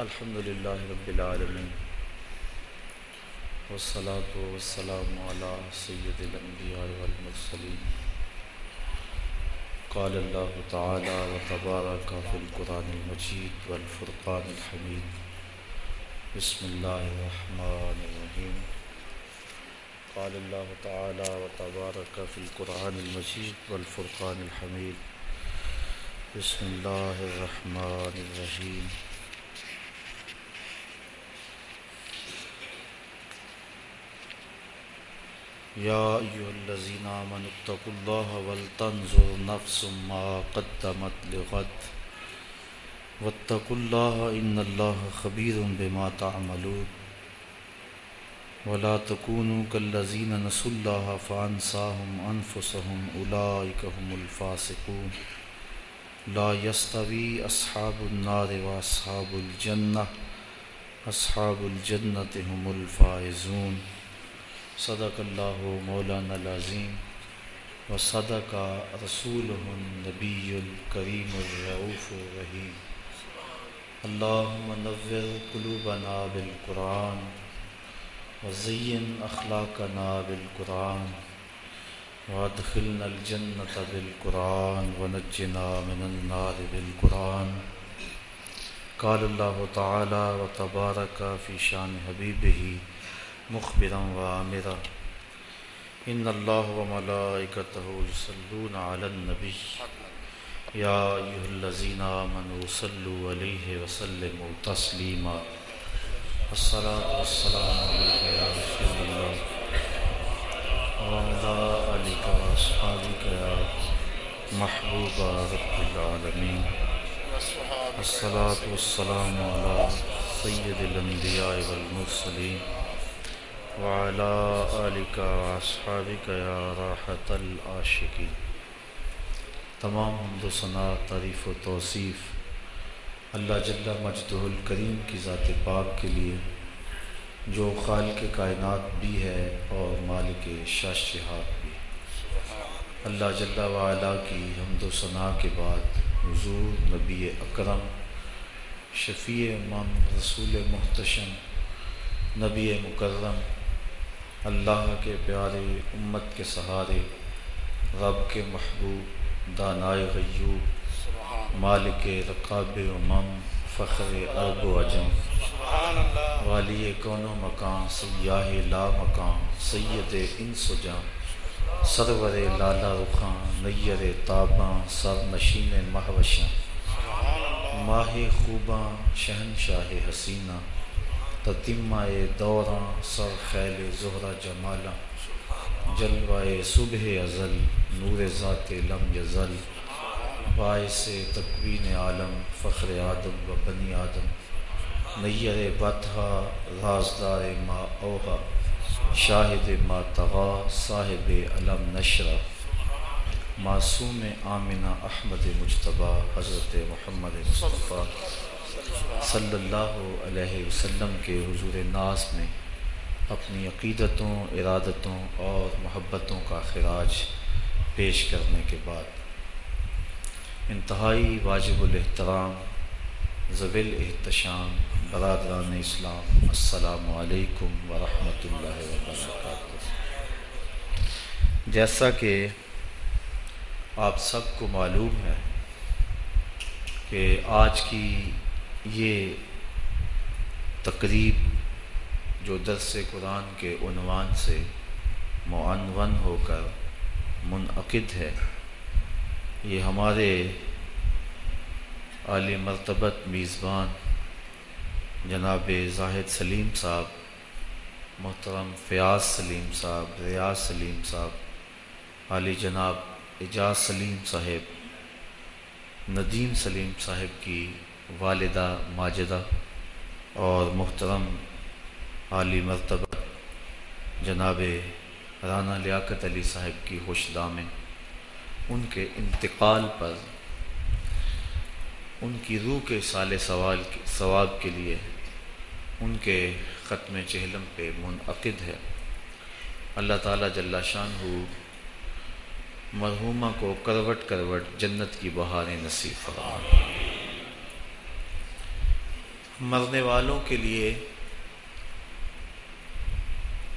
الحمد للہ رب العالمین والصلاة والسلام على سید الانبیاء والمرسلین قال اللہ تعالی وتبارک فی القرآن المجید والفرقان الحمید بسم اللہ الرحمن الرحیم قال اللہ تعالی وتبارک فی القرآن المجید والفرقان الحمید بسم اللہ الرحمن الرحیم يا أيها الذين آمنوا اتقوا الله ولتنظر نفس ما قدمت لغد واتقوا الله إن الله خبير بما تعملون ولا تكونوا كالذين نسوا الله فأنساهم أنفسهم أولئك هم الفاسقون لا يستوي أصحاب النار وأصحاب الجنة أصحاب الجنة هم الفائزون صدق اللہ مولانا العظیم و صدق رسول النبی الکریم الرعوف الرحیم۔ اللہم نور قلوبنا بالقرآن وزین اخلاقنا بالقرآن وادخلنا الجنة بالقرآن ونجنا من النار بالقرآن۔ قال اللہ تعالی و تبارک فی شان حبیبہ مخبرا وعامرا ان اللہ وملائکتہ یصلون علی النبی. یا ایہا الذین آمنوا صلوا علیہ وسلموا تسلیما. الصلاة والسلام علیکہ یا رسول اللہ. وعلا علیکہ واصحابکہ یا محبوب رب العالمین. الصلاة والسلام علی سید الانبیاء والمرسلین. وعلى آلك وأصحابك يا راحة العاشقين. تمام حمد و ثناء، تعریف و توصیف اللہ جل مجدہ الکریم کی ذات پاک کے لیے، جو خالق کائنات بھی ہے اور مالک شاشہات بھی اللہ جل وعلا کی حمد و ثناء کے بعد حضور نبی اکرم، شفیع امام رسول محتشم، نبی مکرم اللہ کے پیارے امت کے سہارے، رب کے محبوب، دانائے غیوب، مالک رقاب امم، فخر ارب و عجم. والی کون و مکان، سیاہ لا مکان، سید ان سجاں سرور لالا رخاں نیر تاباں، سر نشین مہوشاں. ماہ خوباں، شہنشاہ حسینہ تتمہ دوراں سر خیل زہرہ جمالا جلوائے صبح ازل، نور ذات لم یزل، باعث تقوین عالم فخر آدم و بنی آدم، نیر بطحا رازدار ما اوہا، شاہد ما تغا، صاحب علم نشرہ معصوم آمنہ احمد مجتبہ حضرت محمد مصطفیٰ۔ صلی اللہ علیہ وسلم کے حضور ناس میں اپنی عقیدتوں، ارادتوں اور محبتوں کا خراج پیش کرنے کے بعد انتہائی واجب الاحترام زویل احتشام برادران اسلام، السلام علیکم ورحمۃ اللہ وبرکاتہ۔ جیسا کہ آپ سب کو معلوم ہے کہ آج کی یہ تقریب جو درس قرآن کے عنوان سے معنون ہو کر منعقد ہے، یہ ہمارے عالی مرتبت میزبان جناب زاہد سلیم صاحب، محترم فیاض سلیم صاحب، ریاض سلیم صاحب، عالی جناب اجاز سلیم صاحب، ندیم سلیم صاحب کی والدہ ماجدہ اور محترم عالی مرتبہ جناب رانا لیاقت علی صاحب کی خوش دامیں ان کے انتقال پر، ان کی روح کے سال سوال ثواب کے لیے ان کے ختم چہلم پہ منعقد ہے۔ اللہ تعالیٰ جل شان ہو مرحومہ کو کروٹ کروٹ جنت کی بہاریں نصیب فرما مرنے والوں کے لیے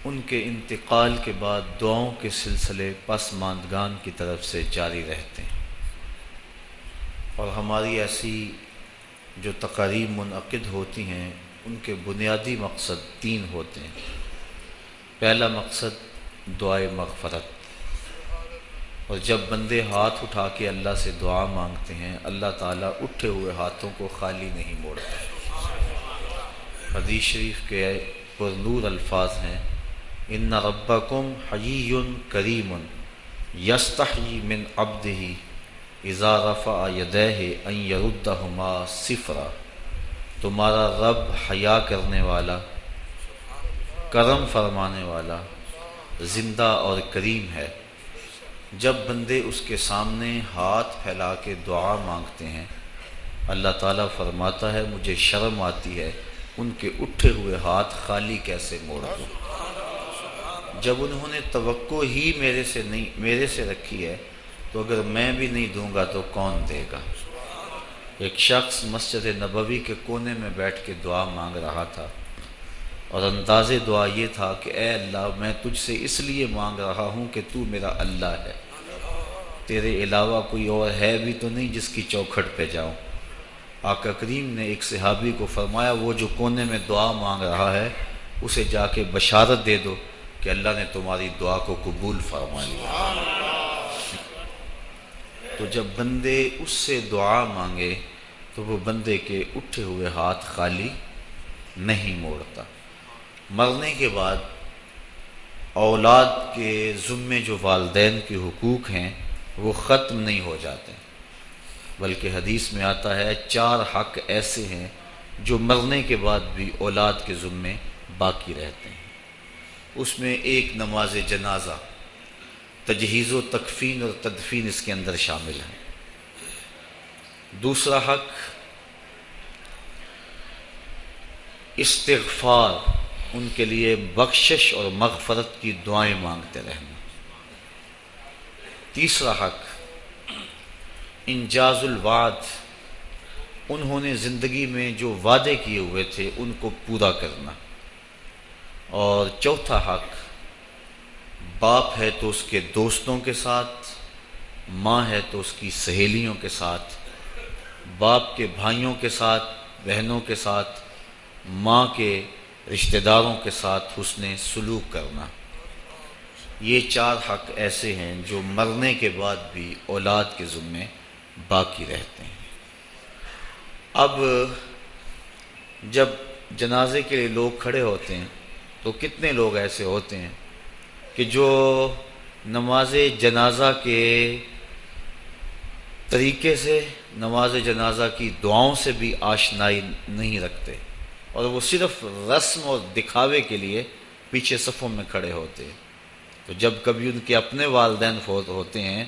ان کے انتقال کے بعد دعاؤں کے سلسلے پسماندگان کی طرف سے جاری رہتے ہیں۔ اور ہماری ایسی جو تقاریب منعقد ہوتی ہیں، ان کے بنیادی مقصد تین ہوتے ہیں۔ پہلا مقصد دعائے مغفرت۔ اور جب بندے ہاتھ اٹھا کے اللہ سے دعا مانگتے ہیں، اللہ تعالیٰ اٹھے ہوئے ہاتھوں کو خالی نہیں موڑتا۔ حدیث شریف کے پر نور الفاظ ہیں، ان ربکم حی کریم یستحی من عبدہ اذا رفع یدہ ان یردہما صفرا. تمہارا رب حیا کرنے والا، کرم فرمانے والا، زندہ اور کریم ہے۔ جب بندے اس کے سامنے ہاتھ پھیلا کے دعا مانگتے ہیں، اللہ تعالیٰ فرماتا ہے، مجھے شرم آتی ہے ان کے اٹھے ہوئے ہاتھ خالی کیسے موڑ دوں؟ جب انہوں نے توقع ہی میرے سے نہیں، میرے سے رکھی ہے، تو اگر میں بھی نہیں دوں گا تو کون دے گا؟ ایک شخص مسجد نبوی کے کونے میں بیٹھ کے دعا مانگ رہا تھا۔ اور انداز دعا یہ تھا کہ اے اللہ، میں تجھ سے اس لیے مانگ رہا ہوں کہ تو میرا اللہ ہے۔ تیرے علاوہ کوئی اور ہے بھی تو نہیں جس کی چوکھٹ پہ جاؤں۔ آقا کریم نے ایک صحابی کو فرمایا، وہ جو کونے میں دعا مانگ رہا ہے، اسے جا کے بشارت دے دو کہ اللہ نے تمہاری دعا کو قبول فرما لیا تو جب بندے اس سے دعا مانگے، تو وہ بندے کے اٹھے ہوئے ہاتھ خالی نہیں موڑتا۔ مرنے کے بعد اولاد کے ذمے جو والدین کے حقوق ہیں، وہ ختم نہیں ہو جاتے۔ بلکہ حدیث میں آتا ہے، چار حق ایسے ہیں جو مرنے کے بعد بھی اولاد کے ذمے باقی رہتے ہیں۔ اس میں ایک نماز جنازہ، تجہیز و تکفین اور تدفین اس کے اندر شامل ہے۔ دوسرا حق، استغفار، ان کے لیے بخشش اور مغفرت کی دعائیں مانگتے رہنا۔ تیسرا حق انجاز الوعد، انہوں نے زندگی میں جو وعدے کیے ہوئے تھے، ان کو پورا کرنا۔ اور چوتھا حق، باپ ہے تو اس کے دوستوں کے ساتھ، ماں ہے تو اس کی سہیلیوں کے ساتھ، باپ کے بھائیوں کے ساتھ، بہنوں کے ساتھ، ماں کے رشتہ داروں کے ساتھ حسن سلوک کرنا۔ یہ چار حق ایسے ہیں جو مرنے کے بعد بھی اولاد کے ذمے باقی رہتے ہیں۔ اب جب جنازے کے لیے لوگ کھڑے ہوتے ہیں، تو کتنے لوگ ایسے ہوتے ہیں کہ جو نماز جنازہ کے طریقے سے، نماز جنازہ کی دعاؤں سے بھی آشنائی نہیں رکھتے۔ اور وہ صرف رسم اور دکھاوے کے لیے پیچھے صفوں میں کھڑے ہوتے ہیں۔ تو جب کبھی ان کے اپنے والدین فوت ہوتے ہیں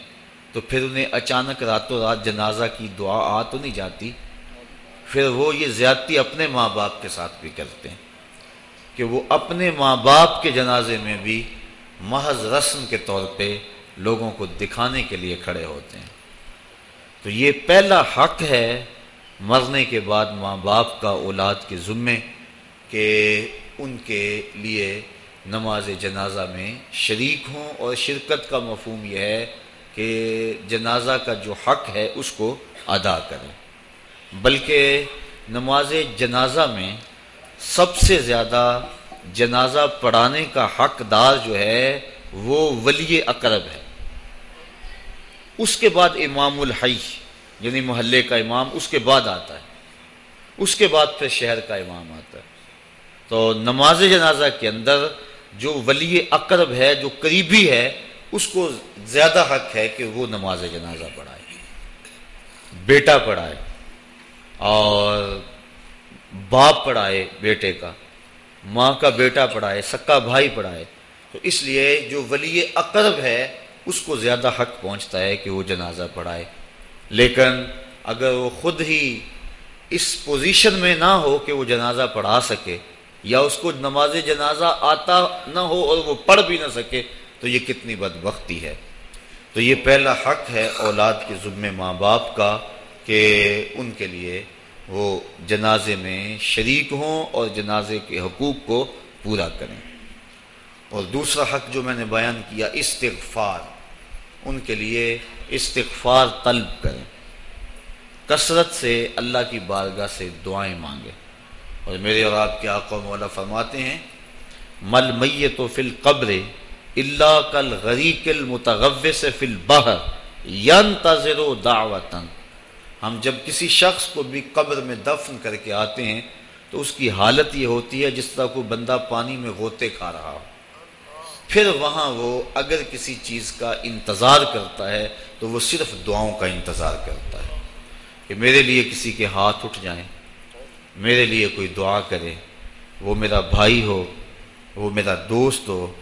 تو پھر انہیں اچانک راتوں رات جنازہ کی دعا آ تو نہیں جاتی۔ پھر وہ یہ زیادتی اپنے ماں باپ کے ساتھ بھی کرتے ہیں کہ وہ اپنے ماں باپ کے جنازے میں بھی محض رسم کے طور پہ لوگوں کو دکھانے کے لیے کھڑے ہوتے ہیں۔ تو یہ پہلا حق ہے مرنے کے بعد ماں باپ کا اولاد کے ذمے کہ ان کے لیے نماز جنازہ میں شریک ہوں۔ اور شرکت کا مفہوم یہ ہے کہ جنازہ کا جو حق ہے اس کو ادا کریں۔ بلکہ نماز جنازہ میں سب سے زیادہ جنازہ پڑھانے کا حقدار جو ہے وہ ولی اقرب ہے۔ اس کے بعد امام الحی یعنی محلے کا امام، اس کے بعد آتا ہے۔ اس کے بعد پھر شہر کا امام آتا ہے۔ تو نماز جنازہ کے اندر جو ولی اقرب ہے، جو قریبی ہے اس کو زیادہ حق ہے کہ وہ نماز جنازہ پڑھائے، بیٹا پڑھائے اور باپ پڑھائے بیٹے کا، ماں کا بیٹا پڑھائے سکا بھائی پڑھائے۔ تو اس لیے جو ولی اقرب ہے، اس کو زیادہ حق پہنچتا ہے کہ وہ جنازہ پڑھائے۔ لیکن اگر وہ خود ہی اس پوزیشن میں نہ ہو کہ وہ جنازہ پڑھا سکے یا اس کو نماز جنازہ آتا نہ ہو اور وہ پڑھ بھی نہ سکے تو یہ کتنی بدبختی ہے؟ تو یہ پہلا حق ہے اولاد کے ذمے ماں باپ کا کہ ان کے لیے وہ جنازے میں شریک ہوں اور جنازے کے حقوق کو پورا کریں۔ اور دوسرا حق جو میں نے بیان کیا، استغفار۔ ان کے لیے استغفار طلب کریں۔ کثرت سے اللہ کی بارگاہ سے دعائیں مانگیں۔ اور میرے اور آپ کے آقا مولا فرماتے ہیں مل میت و فل قبر اللہ کل غریق المتغو سے فل بہر ین تذر و دعوتن ہم جب کسی شخص کو بھی قبر میں دفن کر کے آتے ہیں تو اس کی حالت یہ ہوتی ہے جس طرح کوئی بندہ پانی میں غوطے کھا رہا ہو۔ پھر وہاں وہ اگر کسی چیز کا انتظار کرتا ہے تو وہ صرف دعاؤں کا انتظار کرتا ہے۔ کہ میرے لیے کسی کے ہاتھ اٹھ جائیں، میرے لیے کوئی دعا کرے، وہ میرا بھائی ہو، وہ میرا دوست ہو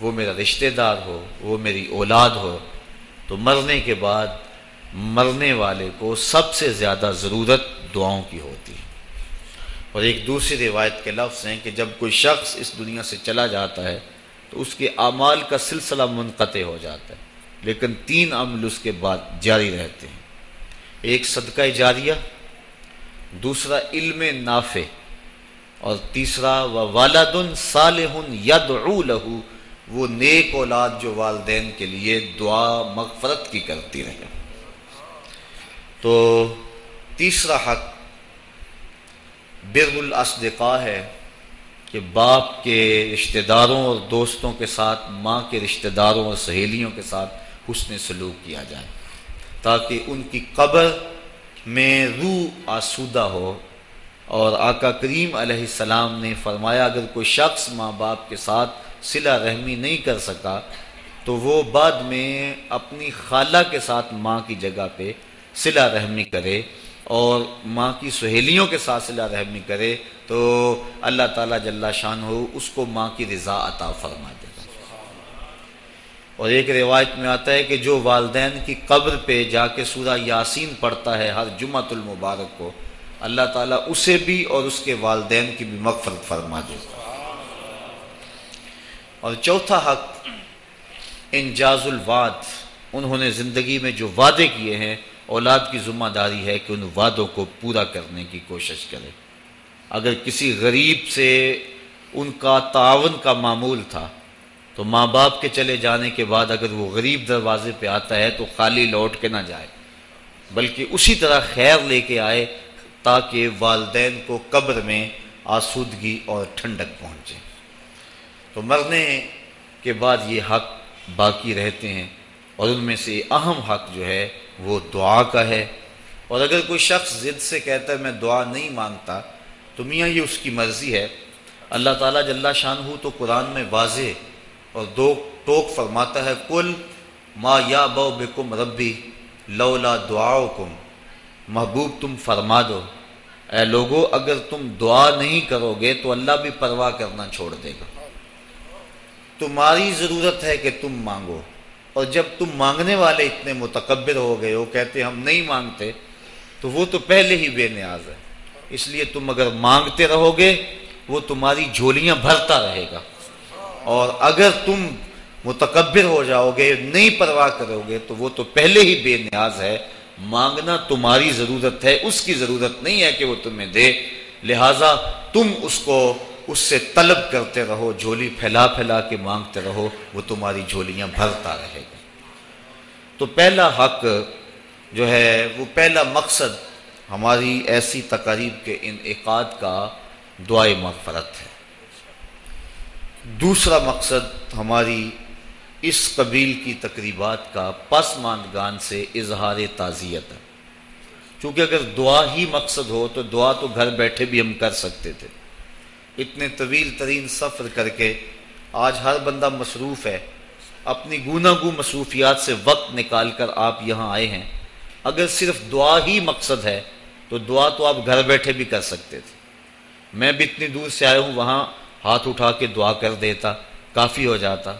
وہ میرا رشتہ دار ہو، وہ میری اولاد ہو، تو مرنے کے بعد مرنے والے کو سب سے زیادہ ضرورت دعاؤں کی ہوتی ہے۔ اور ایک دوسری روایت کے لفظ ہیں کہ جب کوئی شخص اس دنیا سے چلا جاتا ہے، تو اس کے اعمال کا سلسلہ منقطع ہو جاتا ہے، لیکن تین عمل اس کے بعد جاری رہتے ہیں۔ ایک صدقہ جاریہ، دوسرا علم نافع، اور تیسرا و والدن صالح یدعو لہو وہ نیک اولاد جو والدین کے لیے دعا مغفرت کی کرتی رہے۔ تو تیسرا حق بر الاصدقاء ہے کہ باپ کے رشتہ داروں اور دوستوں کے ساتھ، ماں کے رشتہ داروں اور سہیلیوں کے ساتھ حسن سلوک کیا جائے، تاکہ ان کی قبر میں روح آسودہ ہو۔ اور آقا کریم علیہ السلام نے فرمایا، اگر کوئی شخص ماں باپ کے ساتھ صلہ رحمی نہیں کر سکا، تو وہ بعد میں اپنی خالہ کے ساتھ ماں کی جگہ پہ صلہ رحمی کرے اور ماں کی سہیلیوں کے ساتھ صلہ رحمی کرے، تو اللہ تعالیٰ جل شان ہو اس کو ماں کی رضا عطا فرما دے گا۔ اور ایک روایت میں آتا ہے کہ جو والدین کی قبر پہ جا کے سورہ یاسین پڑھتا ہے ہر جمعۃ المبارک کو، اللہ تعالیٰ اسے بھی اور اس کے والدین کی بھی مغفرت فرما دے گا۔ اور چوتھا حق، انجاز الواد انہوں نے زندگی میں جو وعدے کیے ہیں، اولاد کی ذمہ داری ہے کہ ان وعدوں کو پورا کرنے کی کوشش کرے۔ اگر کسی غریب سے ان کا تعاون کا معمول تھا، تو ماں باپ کے چلے جانے کے بعد اگر وہ غریب دروازے پہ آتا ہے تو خالی لوٹ کے نہ جائے، بلکہ اسی طرح خیر لے کے آئے تاکہ والدین کو قبر میں آسودگی اور ٹھنڈک پہنچے۔ تو مرنے کے بعد یہ حق باقی رہتے ہیں اور ان میں سے اہم حق جو ہے وہ دعا کا ہے اور اگر کوئی شخص ضد سے کہتا ہے میں دعا نہیں مانگتا تو میاں یہ اس کی مرضی ہے۔ اللہ تعالیٰ جل شان ہو تو قرآن میں واضح اور دو ٹوک فرماتا ہے کل ما یا بو بکم ربی لولا دعا کم محبوب تم فرما دو۔ اے لوگو، اگر تم دعا نہیں کرو گے تو اللہ بھی پرواہ کرنا چھوڑ دے گا۔ تمہاری ضرورت ہے کہ تم مانگو۔ اور جب تم مانگنے والے اتنے متکبر ہو گئے ہو، کہتے ہم نہیں مانگتے، تو وہ تو پہلے ہی بے نیاز ہے۔ اس لیے تم اگر مانگتے رہو گے، وہ تمہاری جھولیاں بھرتا رہے گا۔ اور اگر تم متکبر ہو جاؤ گے، نہیں پرواہ کرو گے، تو وہ تو پہلے ہی بے نیاز ہے۔ مانگنا تمہاری ضرورت ہے، اس کی ضرورت نہیں ہے کہ وہ تمہیں دے۔ لہذا تم اس کو اس سے طلب کرتے رہو، جھولی پھیلا پھیلا کے مانگتے رہو، وہ تمہاری جھولیاں بھرتا رہے گا تو پہلا حق جو ہے، وہ پہلا مقصد ہماری ایسی تقاریب کے انعقاد کا دعائیں مغفرت ہے۔ دوسرا مقصد ہماری اس قبیل کی تقریبات کا پسماندگان سے اظہار تعزیت ہے۔ چونکہ اگر دعا ہی مقصد ہو تو دعا تو گھر بیٹھے بھی ہم کر سکتے تھے۔ اتنے طویل ترین سفر کر کے آج ہر بندہ مصروف ہے۔ اپنی گونا گو مصروفیات سے وقت نکال کر آپ یہاں آئے ہیں۔ اگر صرف دعا ہی مقصد ہے، تو دعا تو آپ گھر بیٹھے بھی کر سکتے تھے۔ میں بھی اتنی دور سے آیا ہوں، وہاں ہاتھ اٹھا کے دعا کر دیتا، کافی ہو جاتا۔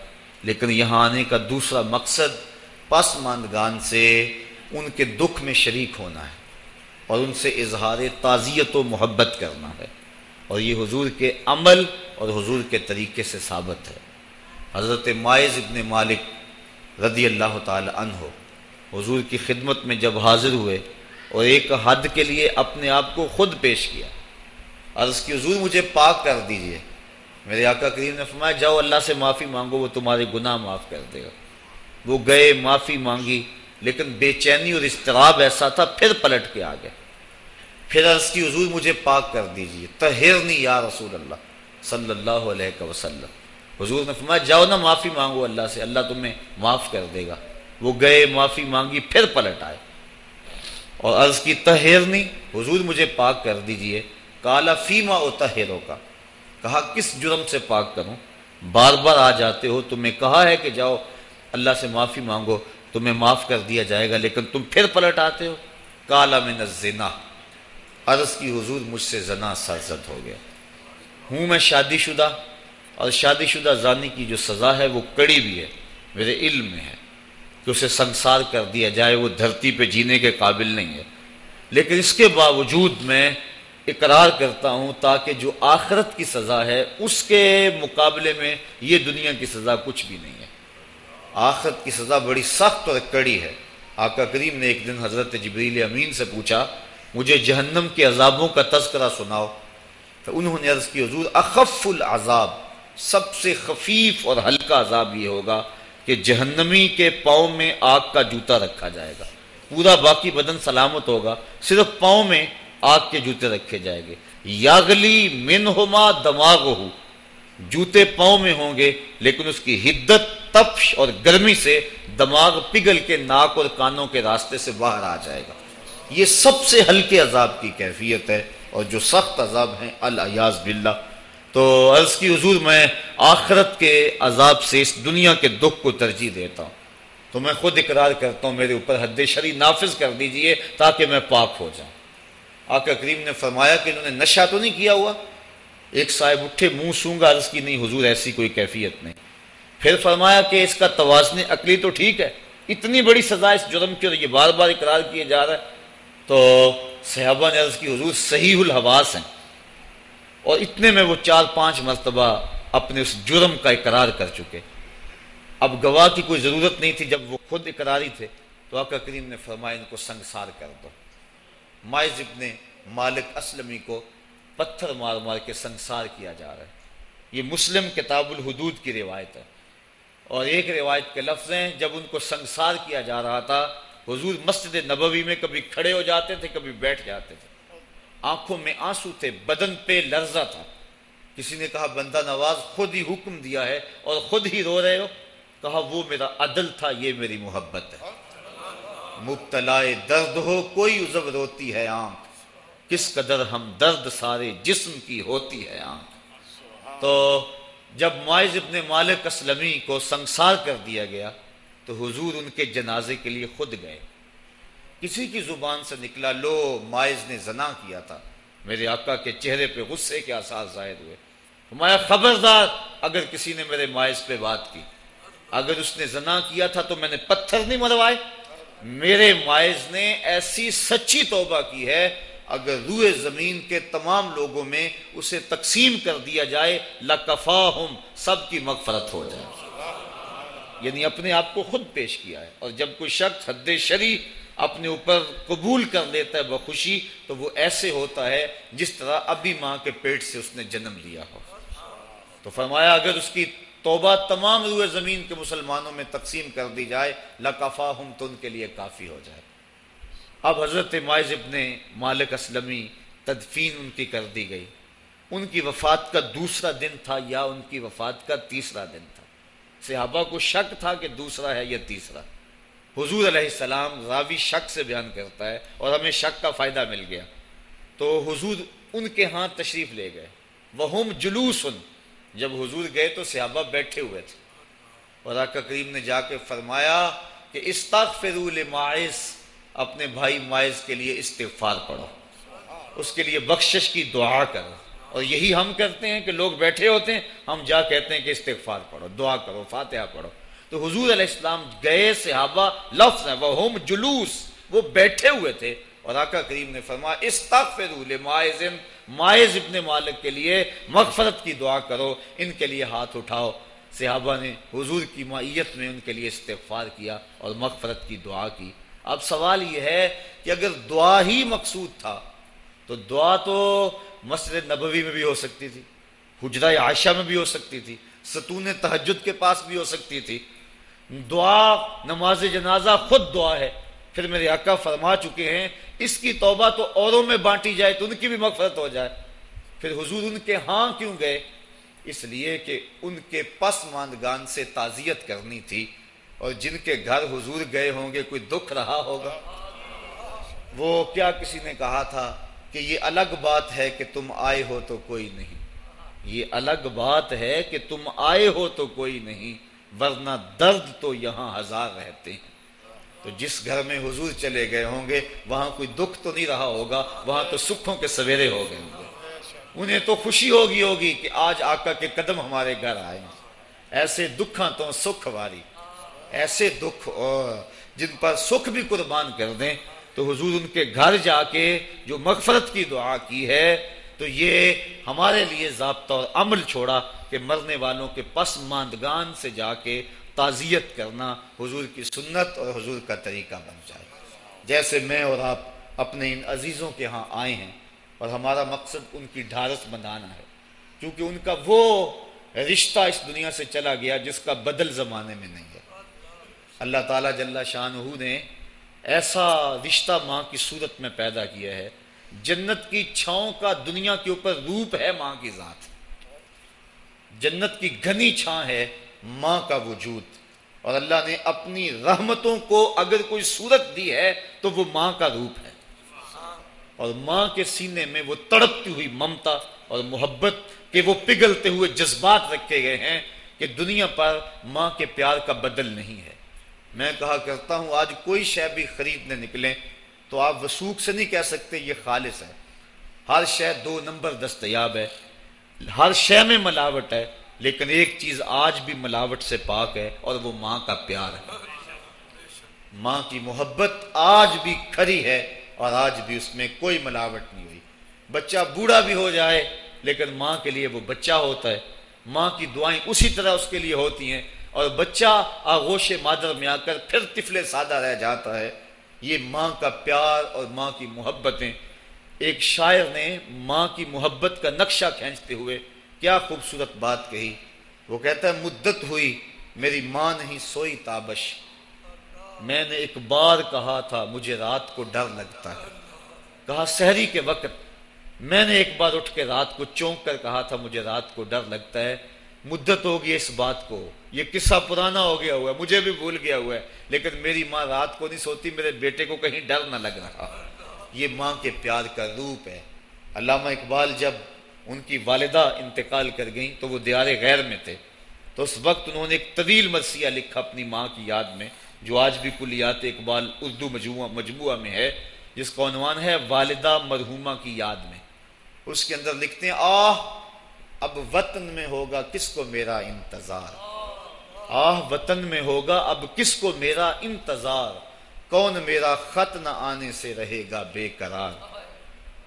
لیکن یہاں آنے کا دوسرا مقصد پسماندگان سے ان کے دکھ میں شریک ہونا ہے اور ان سے اظہار تعزیت و محبت کرنا ہے۔ اور یہ حضور کے عمل اور حضور کے طریقے سے ثابت ہے۔ حضرت مائز ابن مالک رضی اللہ تعالی عنہ حضور کی خدمت میں جب حاضر ہوئے اور ایک حد کے لیے اپنے آپ کو خود پیش کیا، عرض کی حضور مجھے پاک کر دیجیے۔ میرے آقا کریم نے فرمایا، جاؤ اللہ سے معافی مانگو، وہ تمہارے گناہ معاف کر دے گا۔ وہ گئے، معافی مانگی، لیکن بے چینی اور استراب ایسا تھا، پھر پلٹ کے آ گئے۔ پھر عرض کی، حضور مجھے پاک کر دیجیے۔ تہرنی یا رسول اللہ صلی اللہ علیہ وسلم۔ حضور نے فرمایا، جاؤ نا، معافی مانگو اللہ سے۔ اللہ تمہیں معاف کر دے گا۔ وہ گئے، معافی مانگی، پھر پلٹ آئے۔ اور عرض کی تہرنی حضور مجھے پاک کر دیجیے۔ کالا فیما او تہروں کا۔ کہا، کس جرم سے پاک کروں؟ بار بار آ جاتے ہو، تمہیں کہا ہے کہ جاؤ، اللہ سے معافی مانگو۔ تمہیں معاف کر دیا جائے گا، لیکن تم پھر پلٹ آتے ہو۔ کالا من الزنا۔ عرض کی حضور مجھ سے زنا سرزد ہو گیا۔ ہوں میں شادی شدہ اور شادی شدہ زانی کی جو سزا ہے وہ کڑی بھی ہے، میرے علم میں ہے۔ کہ اسے سنسار کر دیا جائے، وہ دھرتی پہ جینے کے قابل نہیں ہے۔ لیکن اس کے باوجود میں اقرار کرتا ہوں تاکہ جو آخرت کی سزا ہے، اس کے مقابلے میں یہ دنیا کی سزا کچھ بھی نہیں ہے۔ آخرت کی سزا بڑی سخت اور کڑی ہے۔ آقا کریم نے ایک دن حضرت جبریل امین سے پوچھا مجھے جہنم کے عذابوں کا تذکرہ سناؤ۔ تو انہوں نے عرض کی، حضور، اخف العذاب۔ سب سے خفیف اور ہلکا عذاب یہ ہوگا کہ جہنمی کے پاؤں میں آگ کا جوتا رکھا جائے گا۔ پورا باقی بدن سلامت ہوگا، صرف پاؤں میں آگ کے جوتے رکھے جائیں گے۔ یاگلی من ہوما دماغ ہو جوتے پاؤں میں ہوں گے، لیکن اس کی حدت تپش اور گرمی سے دماغ پگھل کے ناک اور کانوں کے راستے سے باہر آ جائے گا۔ یہ سب سے ہلکے عذاب کی کیفیت ہے اور جو سخت عذاب ہیں الیاز باللہ۔ تو عرض کی حضور، میں آخرت کے عذاب سے اس دنیا کے دکھ کو ترجیح دیتا ہوں۔ تو میں خود اقرار کرتا ہوں، میرے اوپر حد شری نافذ کر دیجیے تاکہ میں پاک ہو جاؤں۔ آقا کریم نے فرمایا کہ انہوں نے نشہ تو نہیں کیا ہوا؟ ایک صاحب اٹھے منہ سونگا، عرض کی نہیں حضور، ایسی کوئی کیفیت نہیں۔ پھر فرمایا کہ اس کا توازن عقلی تو ٹھیک ہے، اتنی بڑی سزا اس جرم کی اور یہ بار بار اقرار کیے جا رہا ہے۔ تو صحابہ نے عرض کی، حضور صحیح الحواس ہیں. اور اتنے میں وہ چار پانچ مرتبہ اپنے اس جرم کا اقرار کر چکے۔ اب گواہ کی کوئی ضرورت نہیں تھی، جب وہ خود اقراری تھے تو آقا کریم نے فرمایا، ان کو سنگسار کر دو۔ مائز ابن مالک اسلمی کو پتھر مار مار کے سنسار کیا جا رہا ہے۔ یہ مسلم کتاب الحدود کی روایت ہے۔ اور ایک روایت کے لفظ ہیں، جب ان کو سنسار کیا جا رہا تھا حضور مسجد نبوی میں کبھی کھڑے ہو جاتے تھے، کبھی بیٹھ جاتے تھے۔ آنکھوں میں آنسو تھے، بدن پہ لرزہ تھا۔ کسی نے کہا، بندہ نواز، خود ہی حکم دیا ہے اور خود ہی رو رہے ہو؟ کہا، وہ میرا عدل تھا، یہ میری محبت ہے۔ مبتلا درد ہو، کوئی عزب روتی ہے آنکھ۔ کس قدر ہم درد سارے جسم کی ہوتی ہے آنکھ۔ تو جب معاذ ابن مالک اسلمی کو سنسار کر دیا گیا تو حضور ان کے جنازے کے لیے خود گئے۔ کسی کی زبان سے نکلا، لو، مائز نے زنا کیا تھا۔ میرے آقا کے چہرے پہ غصے کے آثار ظاہر ہوئے۔ ہمارا خبردار، اگر کسی نے میرے مائز پہ بات کی، اگر اس نے زنا کیا تھا تو میں نے پتھر نہیں مروائے میرے مائز نے ایسی سچی توبہ کی ہے، اگر روئے زمین کے تمام لوگوں میں اسے تقسیم کر دیا جائے لکفا سب کی مغفرت ہو جائے۔ یعنی اپنے آپ کو خود پیش کیا ہے۔ اور جب کوئی شخص حد شریح اپنے اوپر قبول کر لیتا ہے بخوشی، تو وہ ایسے ہوتا ہے جس طرح ابھی ماں کے پیٹ سے اس نے جنم لیا ہو۔ تو فرمایا، اگر اس کی توبہ تمام روئے زمین کے مسلمانوں میں تقسیم کر دی جائے لکافا ہم تو ان کے لیے کافی ہو جائے۔ اب حضرت مائز ابن مالک اسلمی تدفین ان کی کر دی گئی۔ ان کی وفات کا دوسرا دن تھا یا ان کی وفات کا تیسرا دن تھا۔ صحابہ کو شک تھا کہ دوسرا ہے یا تیسرا۔ حضور علیہ السلام راوی شک سے بیان کرتا ہے اور ہمیں شک کا فائدہ مل گیا۔ تو حضور ان کے ہاں تشریف لے گئے۔ وہ جلوس جب حضور گئے تو صحابہ بیٹھے ہوئے تھے۔ اور آقا کریم نے جا کے فرمایا کہ استغفروا مائز اپنے بھائی مائز کے لیے استغفار پڑھو۔ اس کے لیے بخشش کی دعا کرو۔ اور یہی ہم کرتے ہیں کہ لوگ بیٹھے ہوتے ہیں، ہم جا کہتے ہیں کہ استغفار پڑھو، دعا کرو، فاتحہ پڑھو۔ تو حضور علیہ السلام گئے، صحابہ، لفظ ہے وہ جلوس۔ وہ بیٹھے ہوئے تھے اور آقا کریم نے فرمایا استغفروا لمائز مائز ابن مالک کے لیے مغفرت کی دعا کرو، ان کے لیے ہاتھ اٹھاؤ۔ صحابہ نے حضور کی معیت میں ان کے لیے استغفار کیا اور مغفرت کی دعا کی۔ اب سوال یہ ہے کہ اگر دعا ہی مقصود تھا، تو دعا تو مسجد نبوی میں بھی ہو سکتی تھی، حجرہ عائشہ میں بھی ہو سکتی تھی، ستون تحجد کے پاس بھی ہو سکتی تھی۔ دعا، نماز جنازہ خود دعا ہے۔ پھر میرے آقا فرما چکے ہیں، اس کی توبہ تو اوروں میں بانٹی جائے تو ان کی بھی مغفرت ہو جائے۔ پھر حضور ان کے ہاں کیوں گئے؟ اس لیے کہ ان کے پس ماندگان سے تعزیت کرنی تھی۔ اور جن کے گھر حضور گئے ہوں گے، کوئی دکھ رہا ہوگا؟ وہ کیا کسی نے کہا تھا؟ کہ یہ الگ بات ہے کہ تم آئے ہو تو کوئی نہیں۔ یہ الگ بات ہے کہ تم آئے ہو تو کوئی نہیں، ورنہ درد تو یہاں ہزار رہتے ہیں۔ تو جس گھر میں حضور چلے گئے ہوں گے، وہاں کوئی دکھ تو نہیں رہا ہوگا، وہاں تو سکھوں کے سویرے ہو گئے ہوں گے۔ انہیں تو خوشی ہوگی ہوگی کہ آج آقا کے قدم ہمارے گھر آئے ایسے دکھاں تو سکھ واری، ایسے دکھ اور جن پر سکھ بھی قربان کر دیں تو حضور ان کے گھر جا کے جو مغفرت کی دعا کی ہے، تو یہ ہمارے لیے ضابطہ اور عمل چھوڑا کہ مرنے والوں کے پس ماندگان سے جا کے تعزیت کرنا حضور کی سنت اور حضور کا طریقہ بن جائے۔ جیسے میں اور آپ اپنے ان عزیزوں کے ہاں آئے ہیں اور ہمارا مقصد ان کی ڈھارس بنانا ہے۔ کیونکہ ان کا وہ رشتہ اس دنیا سے چلا گیا جس کا بدل زمانے میں نہیں ہے۔ اللہ تعالیٰ جل شاہ نے ایسا رشتہ ماں کی صورت میں پیدا کیا ہے۔ جنت کی چھاؤں کا دنیا کے اوپر روپ ہے ماں کی ذات۔ جنت کی گھنی چھاں ہے ماں کا وجود۔ اور اللہ نے اپنی رحمتوں کو اگر کوئی صورت دی ہے تو وہ ماں کا روپ ہے۔ اور ماں کے سینے میں وہ تڑپتی ہوئی ممتا اور محبت کے وہ پگھلتے ہوئے جذبات رکھے گئے ہیں کہ دنیا پر ماں کے پیار کا بدل نہیں ہے۔ میں کہا کرتا ہوں، آج کوئی شے بھی خریدنے نکلیں تو آپ وسوخ سے نہیں کہہ سکتے یہ خالص ہے۔ ہر شے دو نمبر دستیاب ہے۔ ہر شے میں ملاوٹ ہے، لیکن ایک چیز آج بھی ملاوٹ سے پاک ہے اور وہ ماں کا پیار ہے۔ ماں کی محبت آج بھی کھری ہے اور آج بھی اس میں کوئی ملاوٹ نہیں ہوئی۔ بچہ بوڑھا بھی ہو جائے، لیکن ماں کے لیے وہ بچہ ہوتا ہے۔ ماں کی دعائیں اسی طرح اس کے لیے ہوتی ہیں۔ اور بچہ آغوش مادر میں آ کر پھر تفل سادہ رہ جاتا ہے۔ یہ ماں کا پیار اور ماں کی محبتیں۔ ایک شاعر نے ماں کی محبت کا نقشہ کھینچتے ہوئے کیا خوبصورت بات کہی۔ وہ کہتا ہے، مدت ہوئی، میری ماں نہیں سوئی تابش۔ میں نے ایک بار کہا تھا، مجھے رات کو ڈر لگتا ہے۔ کہا، سحری کے وقت میں نے ایک بار اٹھ کے رات کو چونک کر کہا تھا، مجھے رات کو ڈر لگتا ہے۔ مدت ہوگی اس بات کو۔ یہ قصہ پرانا ہو گیا ہوا ہے، مجھے بھی بھول گیا ہوا ہے، لیکن میری ماں رات کو نہیں سوتی، میرے بیٹے کو کہیں ڈر نہ لگ رہا۔ یہ ماں کے پیار کا روپ ہے۔ علامہ اقبال جب ان کی والدہ انتقال کر گئیں تو وہ دیار غیر میں تھے۔ تو اس وقت انہوں نے ایک طویل مرثیہ لکھا اپنی ماں کی یاد میں، جو آج بھی کلیات اقبال اردو مجموعہ مجموعہ میں ہے، جس کا عنوان ہے والدہ مرحومہ کی یاد میں۔ اس کے اندر لکھتے ہیں، آہ! اب وطن میں ہوگا کس کو میرا انتظار؟ آہ، وطن میں ہوگا اب کس کو میرا انتظار؟ کون میرا خط نہ آنے سے رہے گا بے قرار؟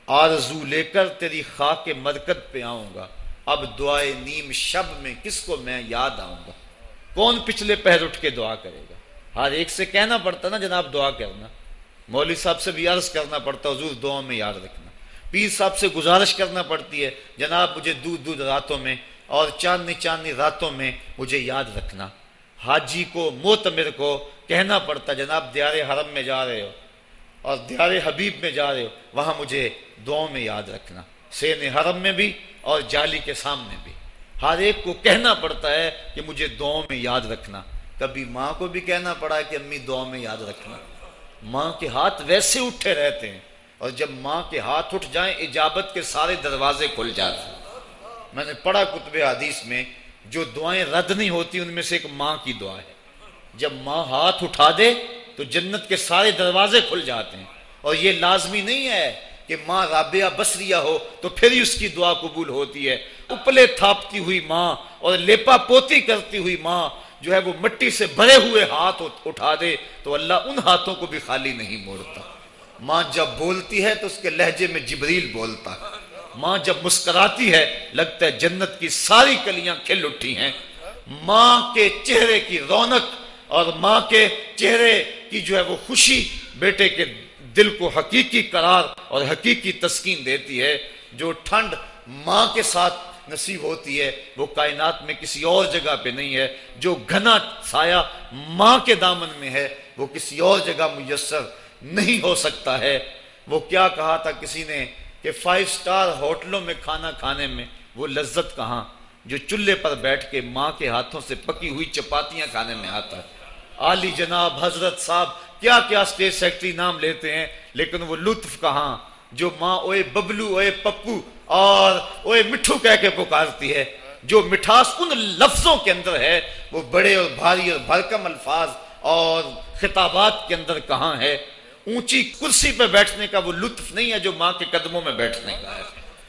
آرزو لے کر تیری خاک مرکت پہ آؤں گا۔ اب دعائے نیم شب میں کس کو میں یاد آؤں گا؟ کون پچھلے پہر اٹھ کے دعا کرے گا؟ ہر ایک سے کہنا پڑتا نا جناب دعا کرنا۔ مولوی صاحب سے بھی عرض کرنا پڑتا، حضور دعا میں یاد رکھنا۔ پیر صاحب سے گزارش کرنا پڑتی ہے، جناب مجھے دودھ دودھ راتوں میں اور چاندنی چاندنی راتوں میں مجھے یاد رکھنا۔ حاجی کو موتمر کو کہنا پڑتا، جناب دیار حرم میں جا رہے ہو اور دیار حبیب میں جا رہے ہو، وہاں مجھے دعاؤں میں یاد رکھنا۔ سین حرم میں بھی اور جالی کے سامنے بھی۔ ہر ایک کو کہنا پڑتا ہے کہ مجھے دعاؤں میں یاد رکھنا۔ کبھی ماں کو بھی کہنا پڑا ہے کہ امی دعاؤں میں یاد رکھنا۔ ماں کے ہاتھ ویسے اٹھے رہتے ہیں۔ اور جب ماں کے ہاتھ اٹھ جائیں، اجابت کے سارے دروازے کھل جاتے ہیں۔ میں نے پڑھا کتب حدیث میں، جو دعائیں رد نہیں ہوتی، ان میں سے ایک ماں کی دعا ہے۔ جب ماں ہاتھ اٹھا دے، تو جنت کے سارے دروازے کھل جاتے ہیں۔ اور یہ لازمی نہیں ہے کہ ماں رابعہ بسریا ہو، تو پھر ہی اس کی دعا قبول ہوتی ہے۔ اپلے تھاپتی ہوئی ماں اور لیپا پوتی کرتی ہوئی ماں جو ہے، وہ مٹی سے بھرے ہوئے ہاتھ اٹھا دے، تو اللہ ان ہاتھوں کو بھی خالی نہیں موڑتا۔ ماں جب بولتی ہے تو اس کے لہجے میں جبریل بولتا ہے۔ ماں جب مسکراتی ہے، لگتا ہے جنت کی ساری کلیاں کھل اٹھی ہیں۔ ماں کے چہرے کی رونق اور ماں کے چہرے کی جو ہے وہ خوشی بیٹے کے دل کو حقیقی قرار اور حقیقی تسکین دیتی ہے۔ جو ٹھنڈ ماں کے ساتھ نصیب ہوتی ہے، وہ کائنات میں کسی اور جگہ پہ نہیں ہے۔ جو گھنا سایہ ماں کے دامن میں ہے، وہ کسی اور جگہ میسر نہیں ہو سکتا ہے۔ وہ کیا کہا تھا کسی نے کہ فائیو سٹار ہوٹلوں میں کھانا کھانے میں وہ لذت کہاں، جو چولہے پر بیٹھ کے ماں کے ہاتھوں سے پکی ہوئی چپاتیاں کھانے میں آتا ہے۔ عالی جناب حضرت صاحب کیا کیا اسٹیٹ سیکٹری نام لیتے ہیں، لیکن وہ لطف کہاں، جو ماں اوے ببلو، اوے پپو اور اوے مٹھو کہہ کے پکارتی ہے۔ جو مٹھاس ان لفظوں کے اندر ہے، وہ بڑے اور بھاری اور بھرکم الفاظ اور خطابات کے اندر کہاں ہے۔ اونچی کرسی پہ بیٹھنے کا وہ لطف نہیں ہے جو ماں کے قدموں میں بیٹھنے کا ہے۔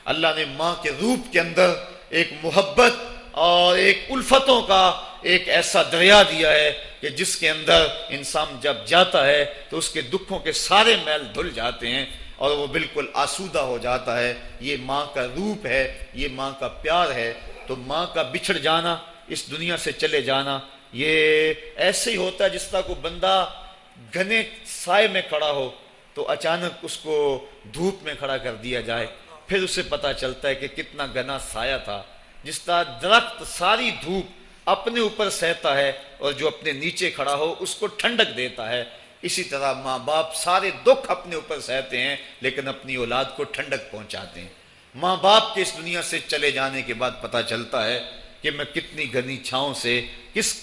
اللہ نے ماں کے روپ کے اندر ایک محبت اور ایک الفتوں کا ایک ایسا دریا دیا ہے کہ جس کے اندر انسان جب جاتا ہے تو اس کے دکھوں کے سارے میل دھل جاتے ہیں اور وہ بالکل آسودہ ہو جاتا ہے۔ یہ ماں کا روپ ہے، یہ ماں کا پیار ہے۔ تو ماں کا بچھڑ جانا، اس دنیا سے چلے جانا، یہ ایسے ہی ہوتا ہے جس طرح کو بندہ گھنے سائے میں کھڑا ہو تو اچانک اس کو دھوپ میں کھڑا کر دیا جائے۔ پھر اسے پتا چلتا ہے کہ کتنا گنا سایہ تھا، جس طرح درخت ساری دھوپ اپنے اوپر سہتا ہے اور جو اپنے نیچے کھڑا ہو اس کو ٹھنڈک دیتا ہے۔ اسی طرح ماں باپ سارے دکھ اپنے اوپر سہتے ہیں، لیکن اپنی اولاد کو ٹھنڈک پہنچاتے ہیں۔ ماں باپ کے اس دنیا سے چلے جانے کے بعد پتا چلتا ہے کہ میں کتنی گھنی چھاؤں سے کس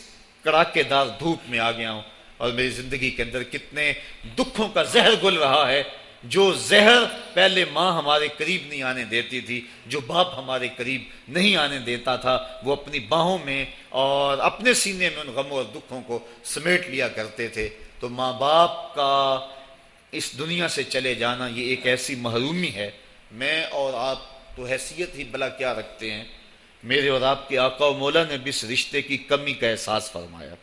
کڑاکے دار دھوپ میں آ گیا ہوں۔ اور میری زندگی کے اندر کتنے دکھوں کا زہر گل رہا ہے، جو زہر پہلے ماں ہمارے قریب نہیں آنے دیتی تھی، جو باپ ہمارے قریب نہیں آنے دیتا تھا، وہ اپنی باہوں میں اور اپنے سینے میں ان غموں اور دکھوں کو سمیٹ لیا کرتے تھے۔ تو ماں باپ کا اس دنیا سے چلے جانا یہ ایک ایسی محرومی ہے۔ میں اور آپ تو حیثیت ہی بلا کیا رکھتے ہیں۔ میرے اور آپ کے آقا و مولا نے بھی اس رشتے کی کمی کا احساس فرمایا۔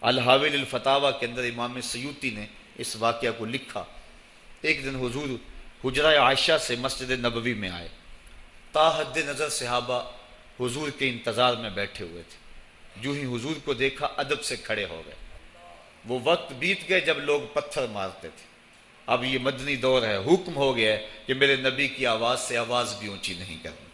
الحاول الفتاوہ کے اندر امام سیوتی نے اس واقعہ کو لکھا۔ ایک دن حضور حجرہ عائشہ سے مسجد نبوی میں آئے۔ تا حد نظر صحابہ حضور کے انتظار میں بیٹھے ہوئے تھے۔ جو ہی حضور کو دیکھا ادب سے کھڑے ہو گئے۔ وہ وقت بیت گئے جب لوگ پتھر مارتے تھے۔ اب یہ مدنی دور ہے۔ حکم ہو گیا ہے کہ میرے نبی کی آواز سے آواز بھی اونچی نہیں کرنی۔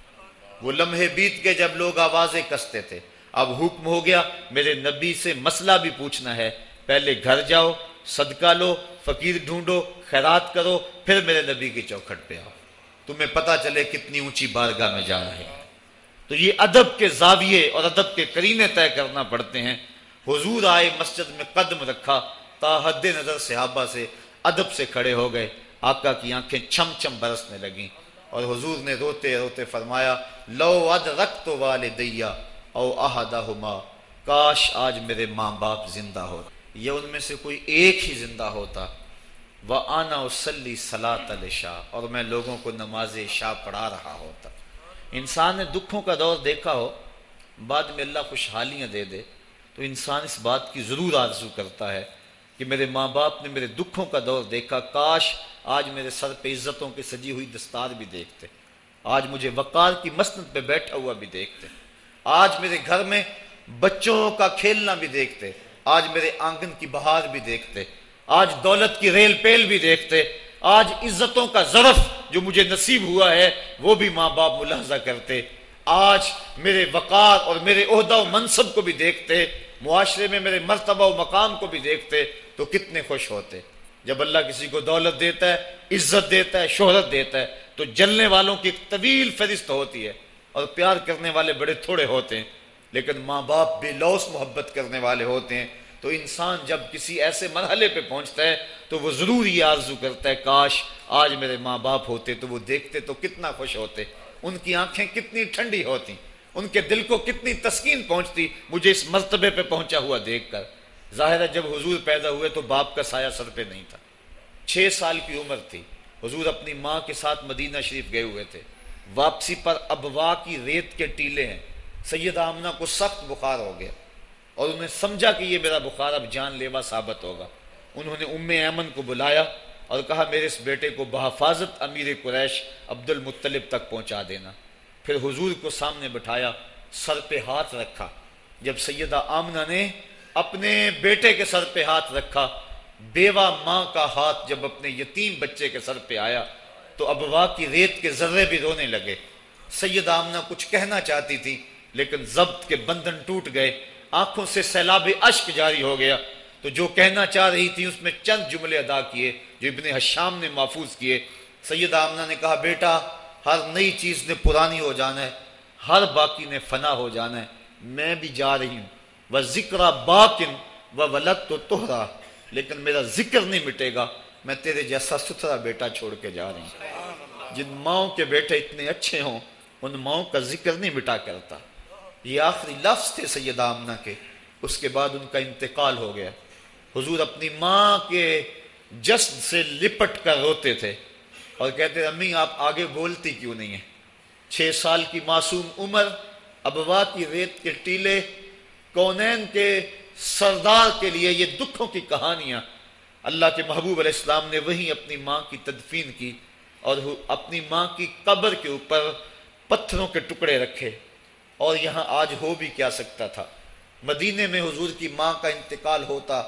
وہ لمحے بیت گئے جب لوگ آوازیں کستے تھے۔ اب حکم ہو گیا، میرے نبی سے مسئلہ بھی پوچھنا ہے۔ پہلے گھر جاؤ، صدقہ لو، فقیر ڈھونڈو، خیرات کرو، پھر میرے نبی کی چوکھٹ پہ آؤ۔ تمہیں پتا چلے کتنی اونچی بارگاہ میں جا رہے ہیں۔ تو یہ ادب کے زاویے اور ادب کے کرینے طے کرنا پڑتے ہیں۔ حضور آئے مسجد میں قدم رکھا تا حد نظر صحابہ سے ادب سے کھڑے ہو گئے۔ آقا کی آنکھیں چھم چھم برسنے لگیں۔ اور حضور نے روتے روتے فرمایا، لو اد رکھ تو والدیا او احدہما، کاش آج میرے ماں باپ زندہ ہو یہ ان میں سے کوئی ایک ہی زندہ ہوتا۔ وہ آنا وسلی سلاۃ شاہ اور میں لوگوں کو نماز شاہ پڑھا رہا ہوتا۔ انسان نے دکھوں کا دور دیکھا ہو، بعد میں اللہ خوشحالیاں دے دے، تو انسان اس بات کی ضرور آرزو کرتا ہے کہ میرے ماں باپ نے میرے دکھوں کا دور دیکھا۔ کاش آج میرے سر پہ عزتوں کی سجی ہوئی دستار بھی دیکھتے۔ آج مجھے وقار کی مسند پہ بیٹھا ہوا بھی دیکھتے۔ آج میرے گھر میں بچوں کا کھیلنا بھی دیکھتے، آج میرے آنگن کی بہار بھی دیکھتے، آج دولت کی ریل پیل بھی دیکھتے، آج عزتوں کا ظرف جو مجھے نصیب ہوا ہے، وہ بھی ماں باپ ملاحظہ کرتے۔ آج میرے وقار اور میرے عہدہ و منصب کو بھی دیکھتے، معاشرے میں میرے مرتبہ و مقام کو بھی دیکھتے، تو کتنے خوش ہوتے۔ جب اللہ کسی کو دولت دیتا ہے، عزت دیتا ہے، شہرت دیتا ہے، تو جلنے والوں کی ایک طویل فہرست ہوتی ہے۔ اور پیار کرنے والے بڑے تھوڑے ہوتے ہیں، لیکن ماں باپ بے لوس محبت کرنے والے ہوتے ہیں۔ تو انسان جب کسی ایسے مرحلے پہ پہنچتا ہے، تو وہ ضرور یہ آرزو کرتا ہے، کاش آج میرے ماں باپ ہوتے تو وہ دیکھتے تو کتنا خوش ہوتے۔ ان کی آنکھیں کتنی ٹھنڈی ہوتی، ان کے دل کو کتنی تسکین پہنچتی، مجھے اس مرتبے پہ پہنچا ہوا دیکھ کر۔ ظاہر ہے، جب حضور پیدا ہوئے تو باپ کا سایہ سر پہ نہیں تھا۔ چھ سال کی عمر تھی۔ حضور اپنی ماں کے ساتھ مدینہ شریف گئے ہوئے تھے۔ واپسی پر ابوا کی ریت کے ٹیلے ہیں۔ سید آمنہ کو سخت بخار ہو گیا اور انہیں سمجھا کہ یہ میرا بخار اب جان لیوا ثابت ہوگا۔ انہوں نے ام ایمن کو بلایا اور کہا، میرے اس بیٹے کو بحفاظت امیر قریش عبد المطلب تک پہنچا دینا۔ پھر حضور کو سامنے بٹھایا، سر پہ ہاتھ رکھا۔ جب سیدہ آمنہ نے اپنے بیٹے کے سر پہ ہاتھ رکھا، بیوہ ماں کا ہاتھ جب اپنے یتیم بچے کے سر پہ آیا تو ابوا کی ریت کے ذرے بھی رونے لگے۔ سید آمنہ کچھ کہنا چاہتی تھی، لیکن ضبط کے بندھن ٹوٹ گئے۔ آنکھوں سے سیلاب اشک جاری ہو گیا۔ تو جو کہنا چاہ رہی تھی، اس میں چند جملے ادا کیے، جو ابن حشام نے محفوظ کیے۔ سید آمنہ نے کہا، بیٹا، ہر نئی چیز نے پرانی ہو جانا ہے، ہر باقی نے فنا ہو جانا ہے۔ میں بھی جا رہی ہوں۔ وہ ذکر باکن و ولد تو توہرا لیکن میرا ذکر نہیں مٹے گا۔ میں تیرے جیسا ستھرا بیٹا چھوڑ کے جا رہی ہوں۔ جن ماؤں کے بیٹے اتنے اچھے ہوں، ان ماؤں کا ذکر نہیں مٹا کرتا۔ یہ آخری لفظ تھے سید آمنہ کے۔ اس کے بعد ان کا انتقال ہو گیا۔ حضور اپنی ماں کے جسد سے لپٹ کر روتے تھے۔ اور کہتے امی، آپ آگے بولتی کیوں نہیں ہیں؟ چھ سال کی معصوم عمر، ابوا کی ریت کے ٹیلے، کونین کے سردار کے لیے یہ دکھوں کی کہانیاں اللہ کے محبوب علیہ السلام نے وہیں اپنی ماں کی تدفین کی اور اپنی ماں کی قبر کے اوپر پتھروں کے ٹکڑے رکھے اور یہاں آج ہو بھی کیا سکتا تھا۔ مدینے میں حضور کی ماں کا انتقال ہوتا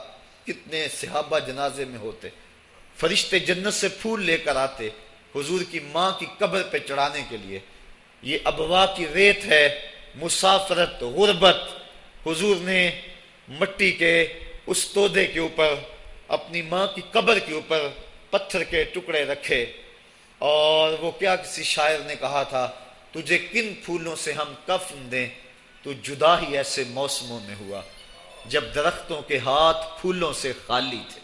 کتنے صحابہ جنازے میں ہوتے۔ فرشتے جنت سے پھول لے کر آتے حضور کی ماں کی قبر پہ چڑھانے کے لیے۔ یہ ابوا کی ریت ہے، مسافرت، غربت۔ حضور نے مٹی کے اس تودے کے اوپر اپنی ماں کی قبر کے اوپر پتھر کے ٹکڑے رکھے اور وہ کیا کسی شاعر نے کہا تھا، تجھے کن پھولوں سے ہم کفن دیں؟ تو جدا ہی ایسے موسموں میں ہوا جب درختوں کے ہاتھ پھولوں سے خالی تھے۔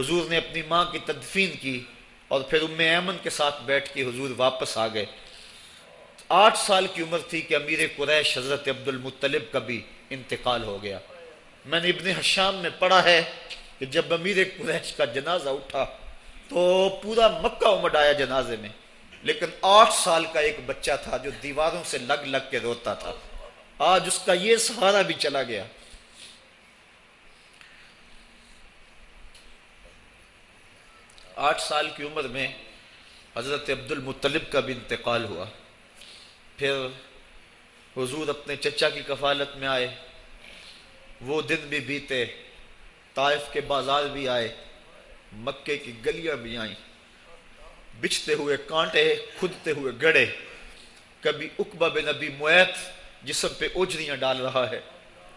حضور نے اپنی ماں کی تدفین کی اور پھر ام ایمن کے ساتھ بیٹھ کے حضور واپس آ گئے۔ آٹھ سال کی عمر تھی کہ امیر قریش حضرت عبد المطلب کا بھی انتقال ہو گیا۔ میں نے ابن حشام میں پڑھا ہے کہ جب امیر قریش کا جنازہ اٹھا تو پورا مکہ امڈ آیا جنازے میں، لیکن آٹھ سال کا ایک بچہ تھا جو دیواروں سے لگ لگ کے روتا تھا۔ آج اس کا یہ سہارا بھی چلا گیا۔ آٹھ سال کی عمر میں حضرت عبد المطلب کا بھی انتقال ہوا۔ پھر حضور اپنے چچا کی کفالت میں آئے۔ وہ دن بھی بیتے۔ طائف کے بازار بھی آئے، مکے کی گلیاں بھی آئیں۔ بچھتے ہوئے کانٹے، کھدتے ہوئے گڑے کبھی اقبا بن نبی مویت جسم پہ اوجریاں ڈال رہا ہے۔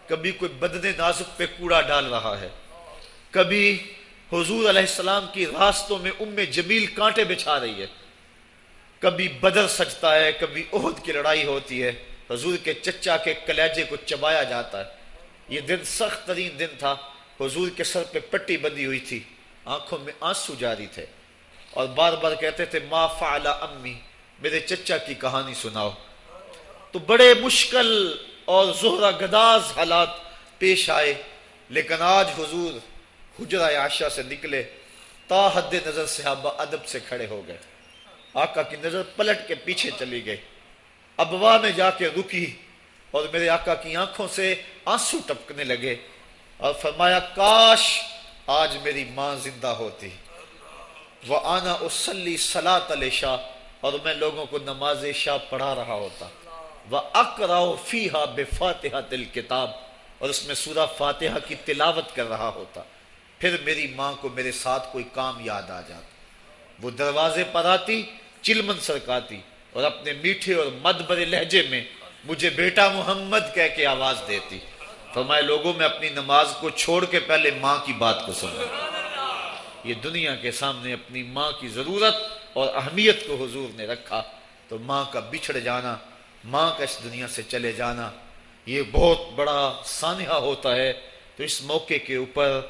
کبھی کوئی بدن نازک پہ کوڑا ڈال رہا ہے۔ کبھی حضور علیہ السلام کی راستوں میں ام جمیل کانٹے بچھا رہی ہے۔ کبھی بدر سجتا ہے، کبھی عہد کی لڑائی ہوتی ہے۔ حضور کے چچا کے کلیجے کو چبایا جاتا ہے۔ یہ دن سخت ترین دن تھا۔ حضور کے سر پہ پٹی بندی ہوئی تھی، آنکھوں میں آنسو جاری تھے۔ اور بار بار کہتے تھے، ما فعلا امی، میرے چچا کی کہانی سناؤ۔ تو بڑے مشکل اور زہرہ گداز حالات پیش آئے۔ لیکن آج حضور حجرہ عاشا سے نکلے، تا حد نظر صحابہ ادب سے کھڑے ہو گئے۔ آقا کی نظر پلٹ کے پیچھے چلی گئی۔ ابوا میں جا کے رکی اور میرے آقا کی آنکھوں سے آنسو ٹپکنے لگے۔ اور فرمایا، کاش آج میری ماں زندہ ہوتی۔ وہ آنا اسلی سلاۃ علیہ شاہ اور میں لوگوں کو نماز شاہ پڑھا رہا ہوتا۔ وہ اکراؤ فی ہا بے فاتحہ دل کتاب اور اس میں سورہ فاتحہ کی تلاوت کر رہا ہوتا۔ پھر میری ماں کو میرے ساتھ کوئی کام یاد آ جاتا۔ وہ دروازے پر آتی، چلمن سرکاتی، اور اپنے میٹھے اور مد برے لہجے میں مجھے بیٹا محمد کہہ کے آواز دیتی۔ فرمائے لوگوں، میں اپنی نماز کو چھوڑ کے پہلے ماں کی بات کو سنا یہ دنیا کے سامنے اپنی ماں کی ضرورت اور اہمیت کو حضور نے رکھا۔ تو ماں کا بچھڑ جانا، ماں کا اس دنیا سے چلے جانا، یہ بہت بڑا سانحہ ہوتا ہے۔ تو اس موقع کے اوپر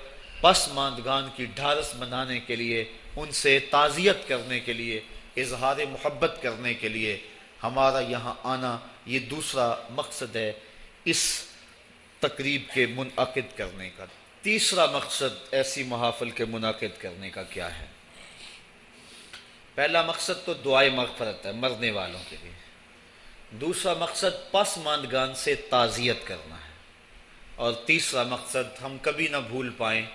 پس ماندگان کی ڈھارس منانے کے لیے، ان سے تعزیت کرنے کے لیے، اظہار محبت کرنے کے لیے ہمارا یہاں آنا یہ دوسرا مقصد ہے۔ اس تقریب کے منعقد کرنے کا۔ تیسرا مقصد ایسی محافل کے منعقد کرنے کا کیا ہے؟ پہلا مقصد تو دعائیں مغفرت ہے، مرنے والوں کے لیے۔ دوسرا مقصد پس ماندگان سے تعزیت کرنا ہے۔ اور تیسرا مقصد ہم کبھی نہ بھول پائیں،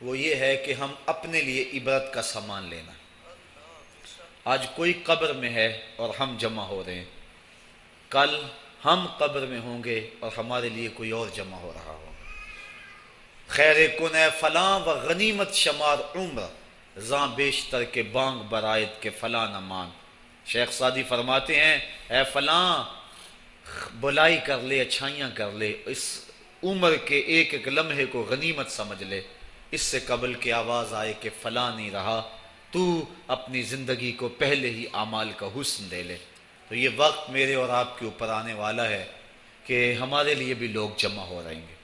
وہ یہ ہے کہ ہم اپنے لیے عبرت کا سامان لینا۔ آج کوئی قبر میں ہے اور ہم جمع ہو رہے ہیں۔ کل ہم قبر میں ہوں گے اور ہمارے لیے کوئی اور جمع ہو رہا ہوگا خیر کن اے فلاں و غنیمت شمار عمر، زاں بیشتر کے بانگ برائد کے فلاں نمان شیخ سادی فرماتے ہیں، اے فلاں، بلائی کر لے، اچھائیاں کر لے، اس عمر کے ایک ایک لمحے کو غنیمت سمجھ لے۔ اس سے قبل کے آواز آئے کہ فلاں نہیں رہا، تو اپنی زندگی کو پہلے ہی اعمال کا حسن دے لے۔ تو یہ وقت میرے اور آپ کے اوپر آنے والا ہے کہ ہمارے لیے بھی لوگ جمع ہو رہیں گے۔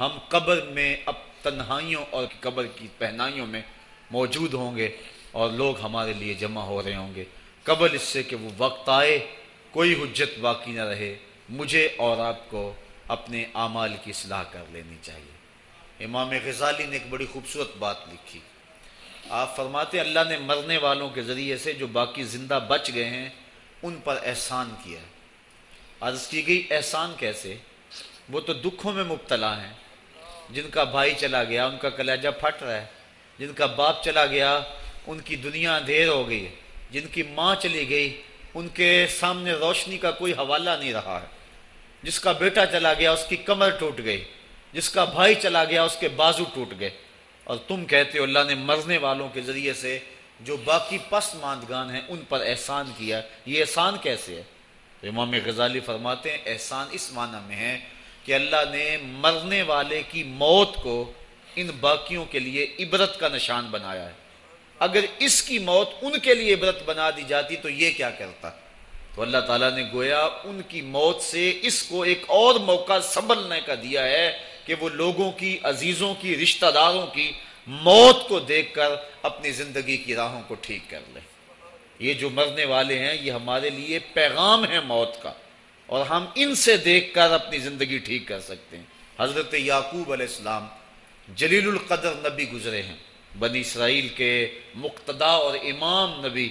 ہم قبر میں اب تنہائیوں اور قبر کی پہنائیوں میں موجود ہوں گے اور لوگ ہمارے لیے جمع ہو رہے ہوں گے۔ قبل اس سے کہ وہ وقت آئے، کوئی حجت باقی نہ رہے۔ مجھے اور آپ کو اپنے اعمال کی اصلاح کر لینی چاہیے۔ امام غزالی نے ایک بڑی خوبصورت بات لکھی۔ آپ فرماتے اللہ نے مرنے والوں کے ذریعے سے جو باقی زندہ بچ گئے ہیں ان پر احسان کیا۔ عرض کی گئی احسان کیسے؟ وہ تو دکھوں میں مبتلا ہیں۔ جن کا بھائی چلا گیا، ان کا کلیجہ پھٹ رہا ہے۔ جن کا باپ چلا گیا، ان کی دنیا دیر ہو گئی جن کی ماں چلی گئی، ان کے سامنے روشنی کا کوئی حوالہ نہیں رہا ہے۔ جس کا بیٹا چلا گیا، اس کی کمر ٹوٹ گئی۔ جس کا بھائی چلا گیا، اس کے بازو ٹوٹ گئے۔ اور تم کہتے ہو، اللہ نے مرنے والوں کے ذریعے سے جو باقی پس ماندگان ہیں، ان پر احسان کیا۔ یہ احسان کیسے ہے؟ تو امام غزالی فرماتے ہیں، احسان اس معنی میں ہے کہ اللہ نے مرنے والے کی موت کو ان باقیوں کے لیے عبرت کا نشان بنایا ہے۔ اگر اس کی موت ان کے لیے عبرت بنا دی جاتی تو یہ کیا کرتا؟ تو اللہ تعالیٰ نے گویا ان کی موت سے اس کو ایک اور موقع سنبھلنے کا دیا ہے کہ وہ لوگوں کی، عزیزوں کی، رشتہ داروں کی موت کو دیکھ کر اپنی زندگی کی راہوں کو ٹھیک کر لے۔ یہ جو مرنے والے ہیں، یہ ہمارے لیے پیغام ہے موت کا۔ اور ہم ان سے دیکھ کر اپنی زندگی ٹھیک کر سکتے ہیں۔ حضرت یعقوب علیہ السلام جلیل القدر نبی گزرے ہیں۔ بنی اسرائیل کے مقتدا اور امام نبی۔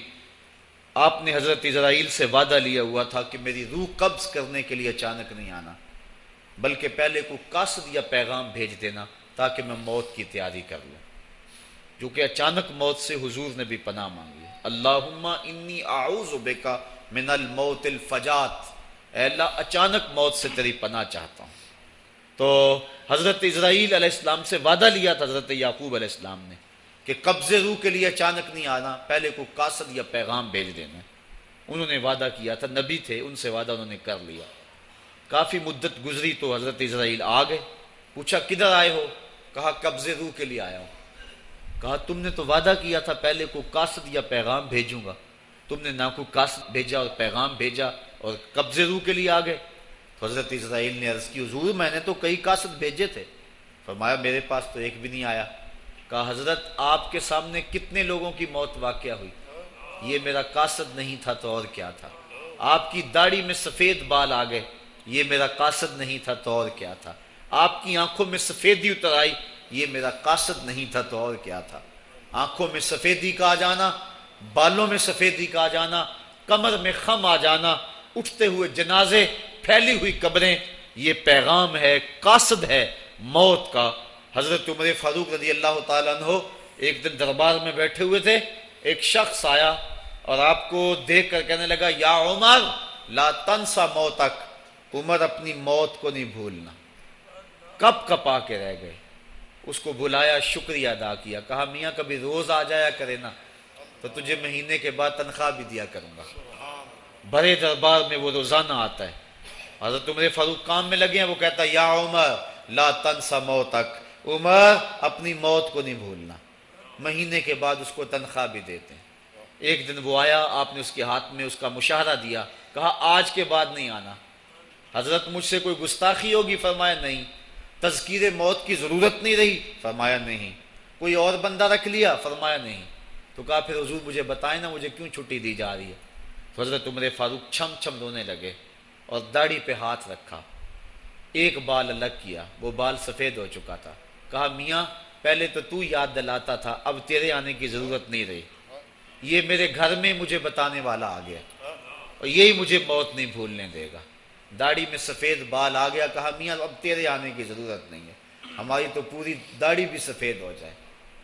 آپ نے حضرت اسرائیل سے وعدہ لیا ہوا تھا کہ میری روح قبض کرنے کے لیے اچانک نہیں آنا، بلکہ پہلے کو قصد یا پیغام بھیج دینا تاکہ میں موت کی تیاری کر لوں۔ جو کہ اچانک موت سے حضور نے بھی پناہ مانگی اللہ انی اعوذ بکا من الموت الفجات۔ اے اللہ، اچانک موت سے تیری پناہ چاہتا ہوں۔ تو حضرت اسرائیل علیہ السلام سے وعدہ لیا تھا، حضرت یعقوب علیہ السلام نے، کہ قبض روح کے لیے اچانک نہیں آنا، پہلے کو قاصد یا پیغام بھیج دینا۔ انہوں نے وعدہ کیا تھا، نبی تھے، ان سے وعدہ انہوں نے کر لیا۔ کافی مدت گزری تو حضرت اسرائیل آ گئے، پوچھا، کدھر آئے ہو؟ کہا، قبض روح کے لیے آیا ہوں۔ کہا، تم نے تو وعدہ کیا تھا، پہلے کو قاصد یا پیغام بھیجوں گا۔ تم نے نہ کو قاصد بھیجا اور پیغام بھیجا اور قبض روح کے لیے آ گئے حضرت اسرائیل نے عرض کی، حضور، میں نے تو کئی قاصد بھیجے تھے۔ فرمایا، میرے پاس تو ایک بھی نہیں آیا۔ کہا، حضرت، آپ کے سامنے کتنے لوگوں کی موت واقع ہوئی۔ یہ میرا قاصد نہیں تھا تو اور کیا تھا۔ آپ کی داڑھی میں سفید بال آ گئے یہ میرا قاصد نہیں تھا تو اور کیا تھا۔ آپ کی آنکھوں میں سفیدی اتر آئی۔ یہ میرا قاصد نہیں تھا تو اور کیا تھا؟ آنکھوں میں سفیدی کا آ جانا، بالوں میں سفیدی کا آ جانا، کمر میں خم آ جانا، اٹھتے ہوئے جنازے، پھیلی ہوئی قبریں، یہ پیغام ہے، قاصد ہے موت کا۔ حضرت عمر فاروق رضی اللہ تعالیٰ عنہ ایک دن دربار میں بیٹھے ہوئے تھے، ایک شخص آیا اور آپ کو دیکھ کر کہنے لگا، یا عمر، لا تنسا موتک، عمر اپنی موت کو نہیں بھولنا۔ کب کپ آ کے رہ گئے؟ اس کو بلایا، شکریہ ادا کیا۔ کہا، میاں، کبھی روز آ جایا کرے نا، تو تجھے مہینے کے بعد تنخواہ بھی دیا کروں گا۔ بڑے دربار میں وہ روزانہ آتا ہے۔ حضرت عمر فاروق کام میں لگے ہیں، وہ کہتا ہے، یا عمر، لا تنسا موتک۔ عمر، اپنی موت کو نہیں بھولنا۔ مہینے کے بعد اس کو تنخواہ بھی دیتے ہیں۔ ایک دن وہ آیا، آپ نے اس کے ہاتھ میں اس کا مشاہرہ دیا۔ کہا، آج کے بعد نہیں آنا۔ حضرت مجھ سے کوئی گستاخی ہوگی؟ فرمایا، نہیں۔ تذکیر موت کی ضرورت نہیں رہی؟ فرمایا نہیں۔ کوئی اور بندہ رکھ لیا؟ فرمایا نہیں۔ تو کہا پھر حضور مجھے بتائیں نا، مجھے کیوں چھٹی دی جا رہی ہے؟ تو حضرت عمر فاروق چھم چھم رونے لگے اور داڑھی پہ ہاتھ رکھا۔ ایک بال الگ کیا، وہ بال سفید ہو چکا تھا۔ کہا، میاں، پہلے تو تو یاد دلاتا تھا، اب تیرے آنے کی ضرورت نہیں رہی۔ یہ میرے گھر میں مجھے بتانے والا آ گیا اور یہی مجھے موت نہیں بھولنے دے گا۔ داڑھی میں سفید بال آ گیا، کہا، میاں، اب تیرے آنے کی ضرورت نہیں ہے۔ ہماری تو پوری داڑھی بھی سفید ہو جائے۔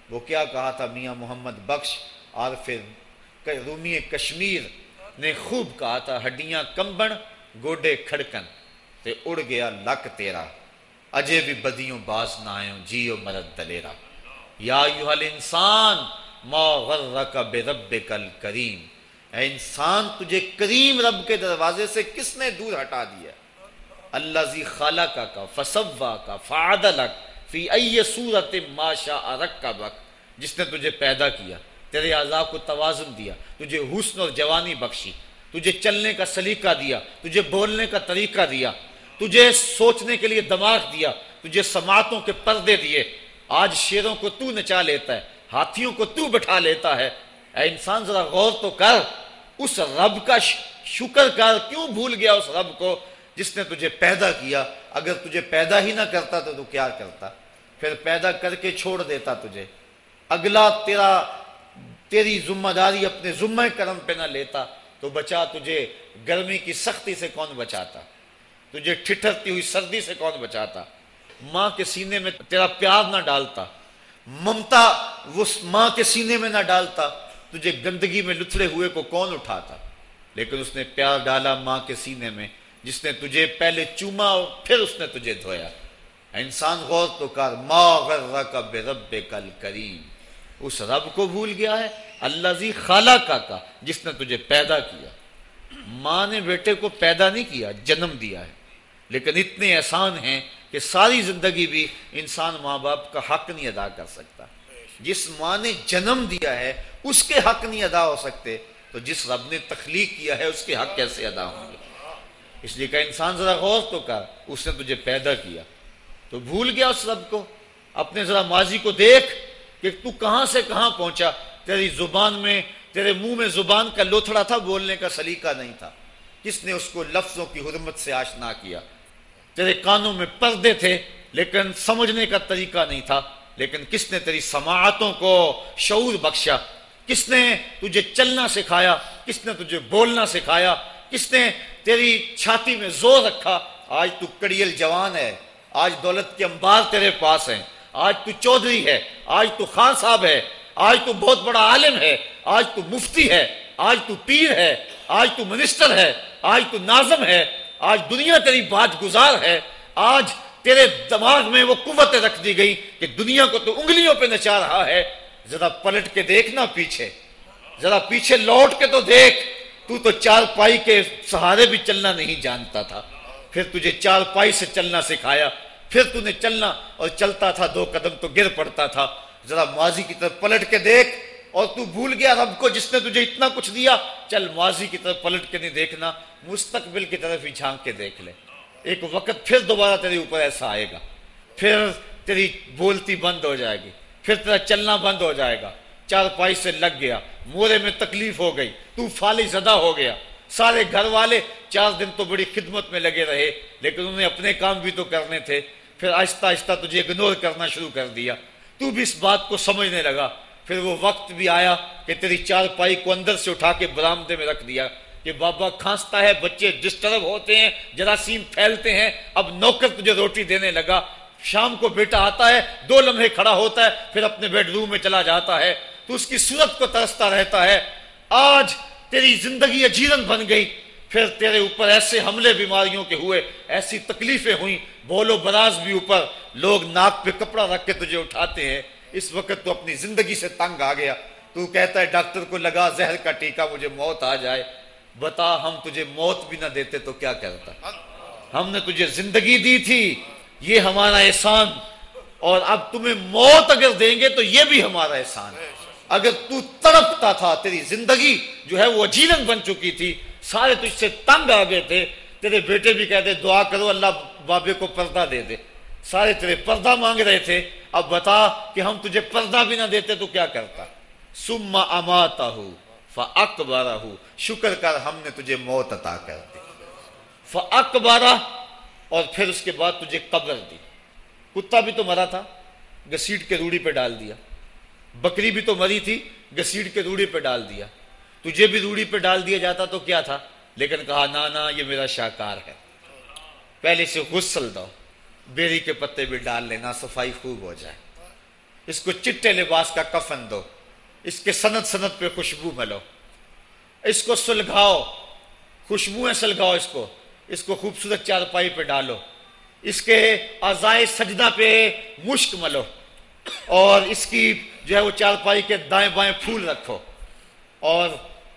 وہ کیا کہا تھا، میاں محمد بخش اور پھر رومی کشمیر نے خوب کہا تھا، ہڈیاں کمبن، گوڈے کھڑکن، تے اڑ گیا لک تیرا۔ اجے بھی بدیوں باز نہ آئے جیو مرد دلیرا۔ یا انسان ما غرک بے رب کل کریم اے انسان، تجھے کریم رب کے دروازے سے کس نے دور ہٹا دیا؟ اللہ زی خالہ کا کا فصوا کا فعدلک، فی ای صورت ما شاء رکبک، جس نے تجھے پیدا کیا، تیرے اعضاء کو توازن دیا، تجھے حسن اور جوانی بخشی، تجھے چلنے کا سلیقہ دیا، تجھے بولنے کا طریقہ دیا، تجھے سوچنے کے لیے دماغ دیا، تجھے سماعتوں کے پردے دیے۔ آج شیروں کو تو نچا لیتا ہے، ہاتھیوں کو تو بٹھا لیتا ہے۔ اے انسان، ذرا غور تو کر۔ اس رب کا شکر کر کیوں بھول گیا اس رب کو جس نے تجھے پیدا کیا؟ اگر تجھے پیدا ہی نہ کرتا تو تو کیا کرتا؟ پھر پیدا کر کے چھوڑ دیتا تجھے۔ اگلا تیرا تیری ذمہ داری اپنے ذمہ کرم پہ نہ لیتا، تو بچا تجھے گرمی کی سختی سے کون بچاتا؟ تجھے ٹھٹرتی ہوئی سردی سے کون بچاتا؟ ماں کے سینے میں تیرا پیار نہ ڈالتا، ممتا اس ماں کے سینے میں نہ ڈالتا۔ تجھے گندگی میں لتھڑے ہوئے کو کون اٹھاتا؟ لیکن اس نے پیار ڈالا ماں کے سینے میں، جس نے تجھے پہلے چوما اور پھر اس نے تجھے دھویا۔ انسان، غور تو کر، ما غرک برب کل کریم اس رب کو بھول گیا ہے اللہ زی خالہ کا کا جس نے تجھے پیدا کیا۔ ماں نے بیٹے کو پیدا نہیں کیا، جنم دیا ہے۔ لیکن اتنے احسان ہیں کہ ساری زندگی بھی انسان ماں باپ کا حق نہیں ادا کر سکتا۔ جس ماں نے جنم دیا ہے، اس کے حق نہیں ادا ہو سکتے۔ تو جس رب نے تخلیق کیا ہے، اس کے حق کیسے ادا ہوں گے؟ اس لیے کہ انسان ذرا غور تو کر، اس نے تجھے پیدا کیا۔ تو بھول گیا اس رب کو؟ اپنے ذرا ماضی کو دیکھ کہ تو کہاں سے کہاں پہنچا۔ تیری زبان میں، تیرے منہ میں زبان کا لوتھڑا تھا، بولنے کا سلیقہ نہیں تھا۔ کس نے اس کو لفظوں کی حرمت سے آشنا کیا؟ تیرے کانوں میں پردے تھے، لیکن سمجھنے کا طریقہ نہیں تھا۔ لیکن کس نے تیری سماعتوں کو شعور بخشا؟ کس نے تجھے چلنا سکھایا؟ کس نے تجھے بولنا سکھایا؟ کس نے تیری چھاتی میں زور رکھا؟ آج تو کڑیل جوان ہے، آج دولت کے انبار تیرے پاس ہیں، آج تو چودھری ہے، آج تو خان صاحب ہے، آج تو بہت بڑا عالم ہے، آج تو مفتی ہے، آج تو پیر ہے، آج تو منسٹر ہے، آج تو ناظم ہے، آج دنیا تیری بات گزار ہے، آج تیرے دماغ میں وہ قوت رکھ دی گئی کہ دنیا کو تو انگلیوں پہ نچا رہا ہے، ذرا پلٹ کے دیکھنا پیچھے۔ ذرا پیچھے لوٹ کے تو دیکھ۔ تو تو چار پائی کے سہارے بھی چلنا نہیں جانتا تھا۔ پھر تجھے چار پائی سے چلنا سکھایا۔ پھر تو نے چلنا اور چلتا تھا، دو قدم تو گر پڑتا تھا۔ ذرا ماضی کی طرف پلٹ کے دیکھ۔ اور تو بھول گیا رب کو جس نے تجھے اتنا کچھ دیا۔ چل ماضی کی طرف پلٹ کے نہیں دیکھنا، مستقبل کی طرف ہی جھانک کے دیکھ لے۔ ایک وقت پھر دوبارہ تیرے اوپر ایسا آئے گا۔ پھر تیری بولتی بند ہو جائے گی۔ پھر تیرا چلنا بند ہو جائے گا۔ چار پائی سے لگ گیا۔ مورے میں تکلیف ہو گئی۔ تو فالی زدہ ہو گیا۔ سارے گھر والے چار دن تو بڑی خدمت میں لگے رہے، لیکن انہیں اپنے کام بھی تو کرنے تھے۔ پھر آہستہ آہستہ تجھے اگنور کرنا شروع کر دیا۔ تو بھی اس بات کو سمجھنے لگا۔ پھر وہ وقت بھی آیا کہ تیری چار پائی کو اندر سے اٹھا کے برامدے میں رکھ دیا۔ کہ بابا کھانستا ہے، بچے ڈسٹرب ہوتے ہیں، جراثیم پھیلتے ہیں۔ اب نوکر تجھے روٹی دینے لگا۔ شام کو بیٹا آتا ہے، دو لمحے کھڑا ہوتا ہے، پھر اپنے بیڈ روم میں چلا جاتا ہے۔ تو اس کی صورت کو ترستا رہتا ہے۔ آج تیری زندگی اجیرن بن گئی۔ پھر تیرے اوپر ایسے حملے بیماریوں کے ہوئے، ایسی تکلیفیں ہوئیں۔ بولو براز بھی اوپر۔ لوگ ناک پہ کپڑا رکھ کے تجھے اٹھاتے ہیں۔ اس وقت تو اپنی زندگی سے تنگ آ گیا۔ تو کہتا ہے، ڈاکٹر کو لگا زہر کا ٹیکا مجھے موت آ جائے۔ بتا ہم تجھے موت بھی نہ دیتے تو کیا کرتا ہم نے تجھے زندگی دی تھی یہ ہمارا احسان۔ اور اب تمہیں موت اگر دیں گے تو یہ بھی ہمارا احسان۔ ہے اگر تو تڑپتا تھا تیری زندگی جو ہے وہ اجیرن بن چکی تھی۔ سارے تجھ سے تنگ آ گئے تھے۔ تیرے بیٹے بھی کہتے دعا کرو اللہ بابے کو پردہ دے دے۔ سارے تیرے پردہ مانگ رہے تھے۔ اب بتا کہ ہم تجھے پردہ بھی نہ دیتے تو کیا کرتا؟ سما اماتا ہوں فکبارہ شکر کر ہم نے تجھے موت عطا کر دی۔ فکبارہ اور پھر اس کے بعد تجھے قبر دی۔ کتا بھی تو مرا تھا، گسیٹ کے روڑی پہ ڈال دیا۔ بکری بھی تو مری تھی، گسیٹ کے روڑی پہ ڈال دیا۔ تجھے بھی روڑی پہ ڈال دیا جاتا تو کیا تھا؟ لیکن کہا نانا یہ میرا شاہکار ہے۔ پہلے سے غسل دو، بیری کے پتے بھی ڈال لینا، صفائی خوب ہو جائے۔ اس کو چٹے لباس کا کفن دو۔ اس کے سنت سنت پہ خوشبو ملو۔ اس کو سلگاؤ خوشبوئیں سلگاؤ اس کو۔ اس کو خوبصورت چارپائی پہ ڈالو۔ اس کے ازائے سجدہ پہ مشک ملو۔ اور اس کی جو ہے وہ چارپائی کے دائیں بائیں پھول رکھو۔ اور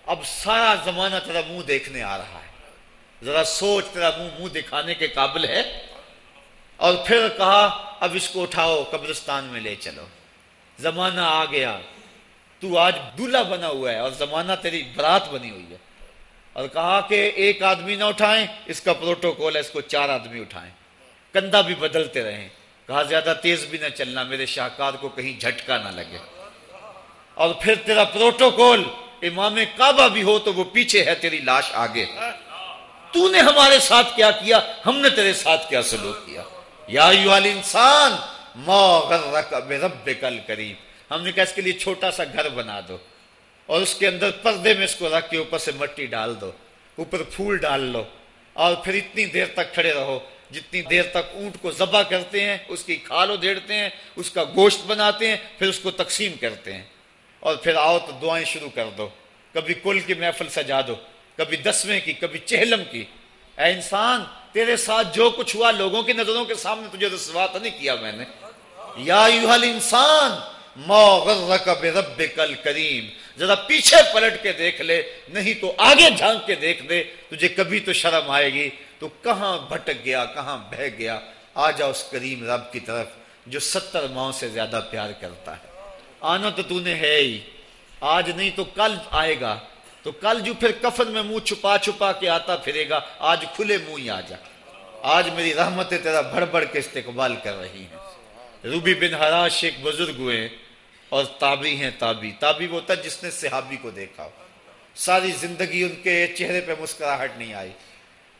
اب سارا زمانہ تیرا منہ دیکھنے آ رہا ہے۔ ذرا سوچ تیرا منہ منہ دکھانے کے قابل ہے۔ اور پھر کہا، اب اس کو اٹھاؤ، قبرستان میں لے چلو۔ زمانہ آ گیا۔ تو آج دلہا بنا ہوا ہے اور زمانہ تیری برات بنی ہوئی ہے۔ اور کہا کہ ایک آدمی نہ اٹھائیں، اس کا پروٹوکول ہے، اس کو چار آدمی اٹھائیں۔ کندھا بھی بدلتے رہیں۔ کہا زیادہ تیز بھی نہ چلنا، میرے شاہکار کو کہیں جھٹکا نہ لگے۔ اور پھر تیرا پروٹوکول امام کعبہ بھی ہو تو وہ پیچھے ہے تیری لاش آگے۔ تو نے ہمارے ساتھ کیا کیا؟ ہم نے تیرے ساتھ کیا سلوک کیا۔ یا انسان ما غرک برب کل کریم۔ ہم نے کہا اس کے لیے چھوٹا سا گھر بنا دو اور اس کے اندر پردے میں اس کو رکھ کے اوپر سے مٹی ڈال دو، اوپر پھول ڈال لو اور پھر اتنی دیر تک کھڑے رہو۔ جتنی دیر تک اونٹ کو ذبح کرتے ہیں، اس کی کھال ادھیڑتے ہیں، اس کا گوشت بناتے ہیں، پھر اس کو تقسیم کرتے ہیں۔ اور پھر آؤ تو دعائیں شروع کر دو۔ کبھی کل کی محفل سجا دو، کبھی دسویں کی، کبھی چہلم کی۔ اے انسان، تیرے ساتھ جو کچھ ہوا، لوگوں کی نظروں کے سامنے تجھے رسوا تو نہیں کیا میں نے؟ یا انسان رب کل کریم ذرا پیچھے پلٹ کے دیکھ لے، نہیں تو آگے جھانک کے دیکھ دے، تجھے کبھی تو شرم آئے گی۔ تو کہاں بھٹک گیا، کہاں بہ گیا؟ آ جا اس کریم رب کی طرف، جو ستر ماؤں سے زیادہ پیار کرتا ہے۔ آنا تو تو نے ہے ہی۔ آج نہیں تو کل آئے گا۔ تو کل جو پھر کفن میں منہ چھپا چھپا کے آتا پھرے گا، آج کھلے منہ ہی آ جا۔ آج میری رحمتیں تیرا بڑھ بڑھ کے استقبال کر رہی ہیں۔ روبی بن ہراش ایک بزرگ ہوئے۔ اور تابی ہیں تابی تابی وہ تھا جس نے صحابی کو دیکھا ساری زندگی ان کے چہرے پہ مسکراہٹ نہیں آئی۔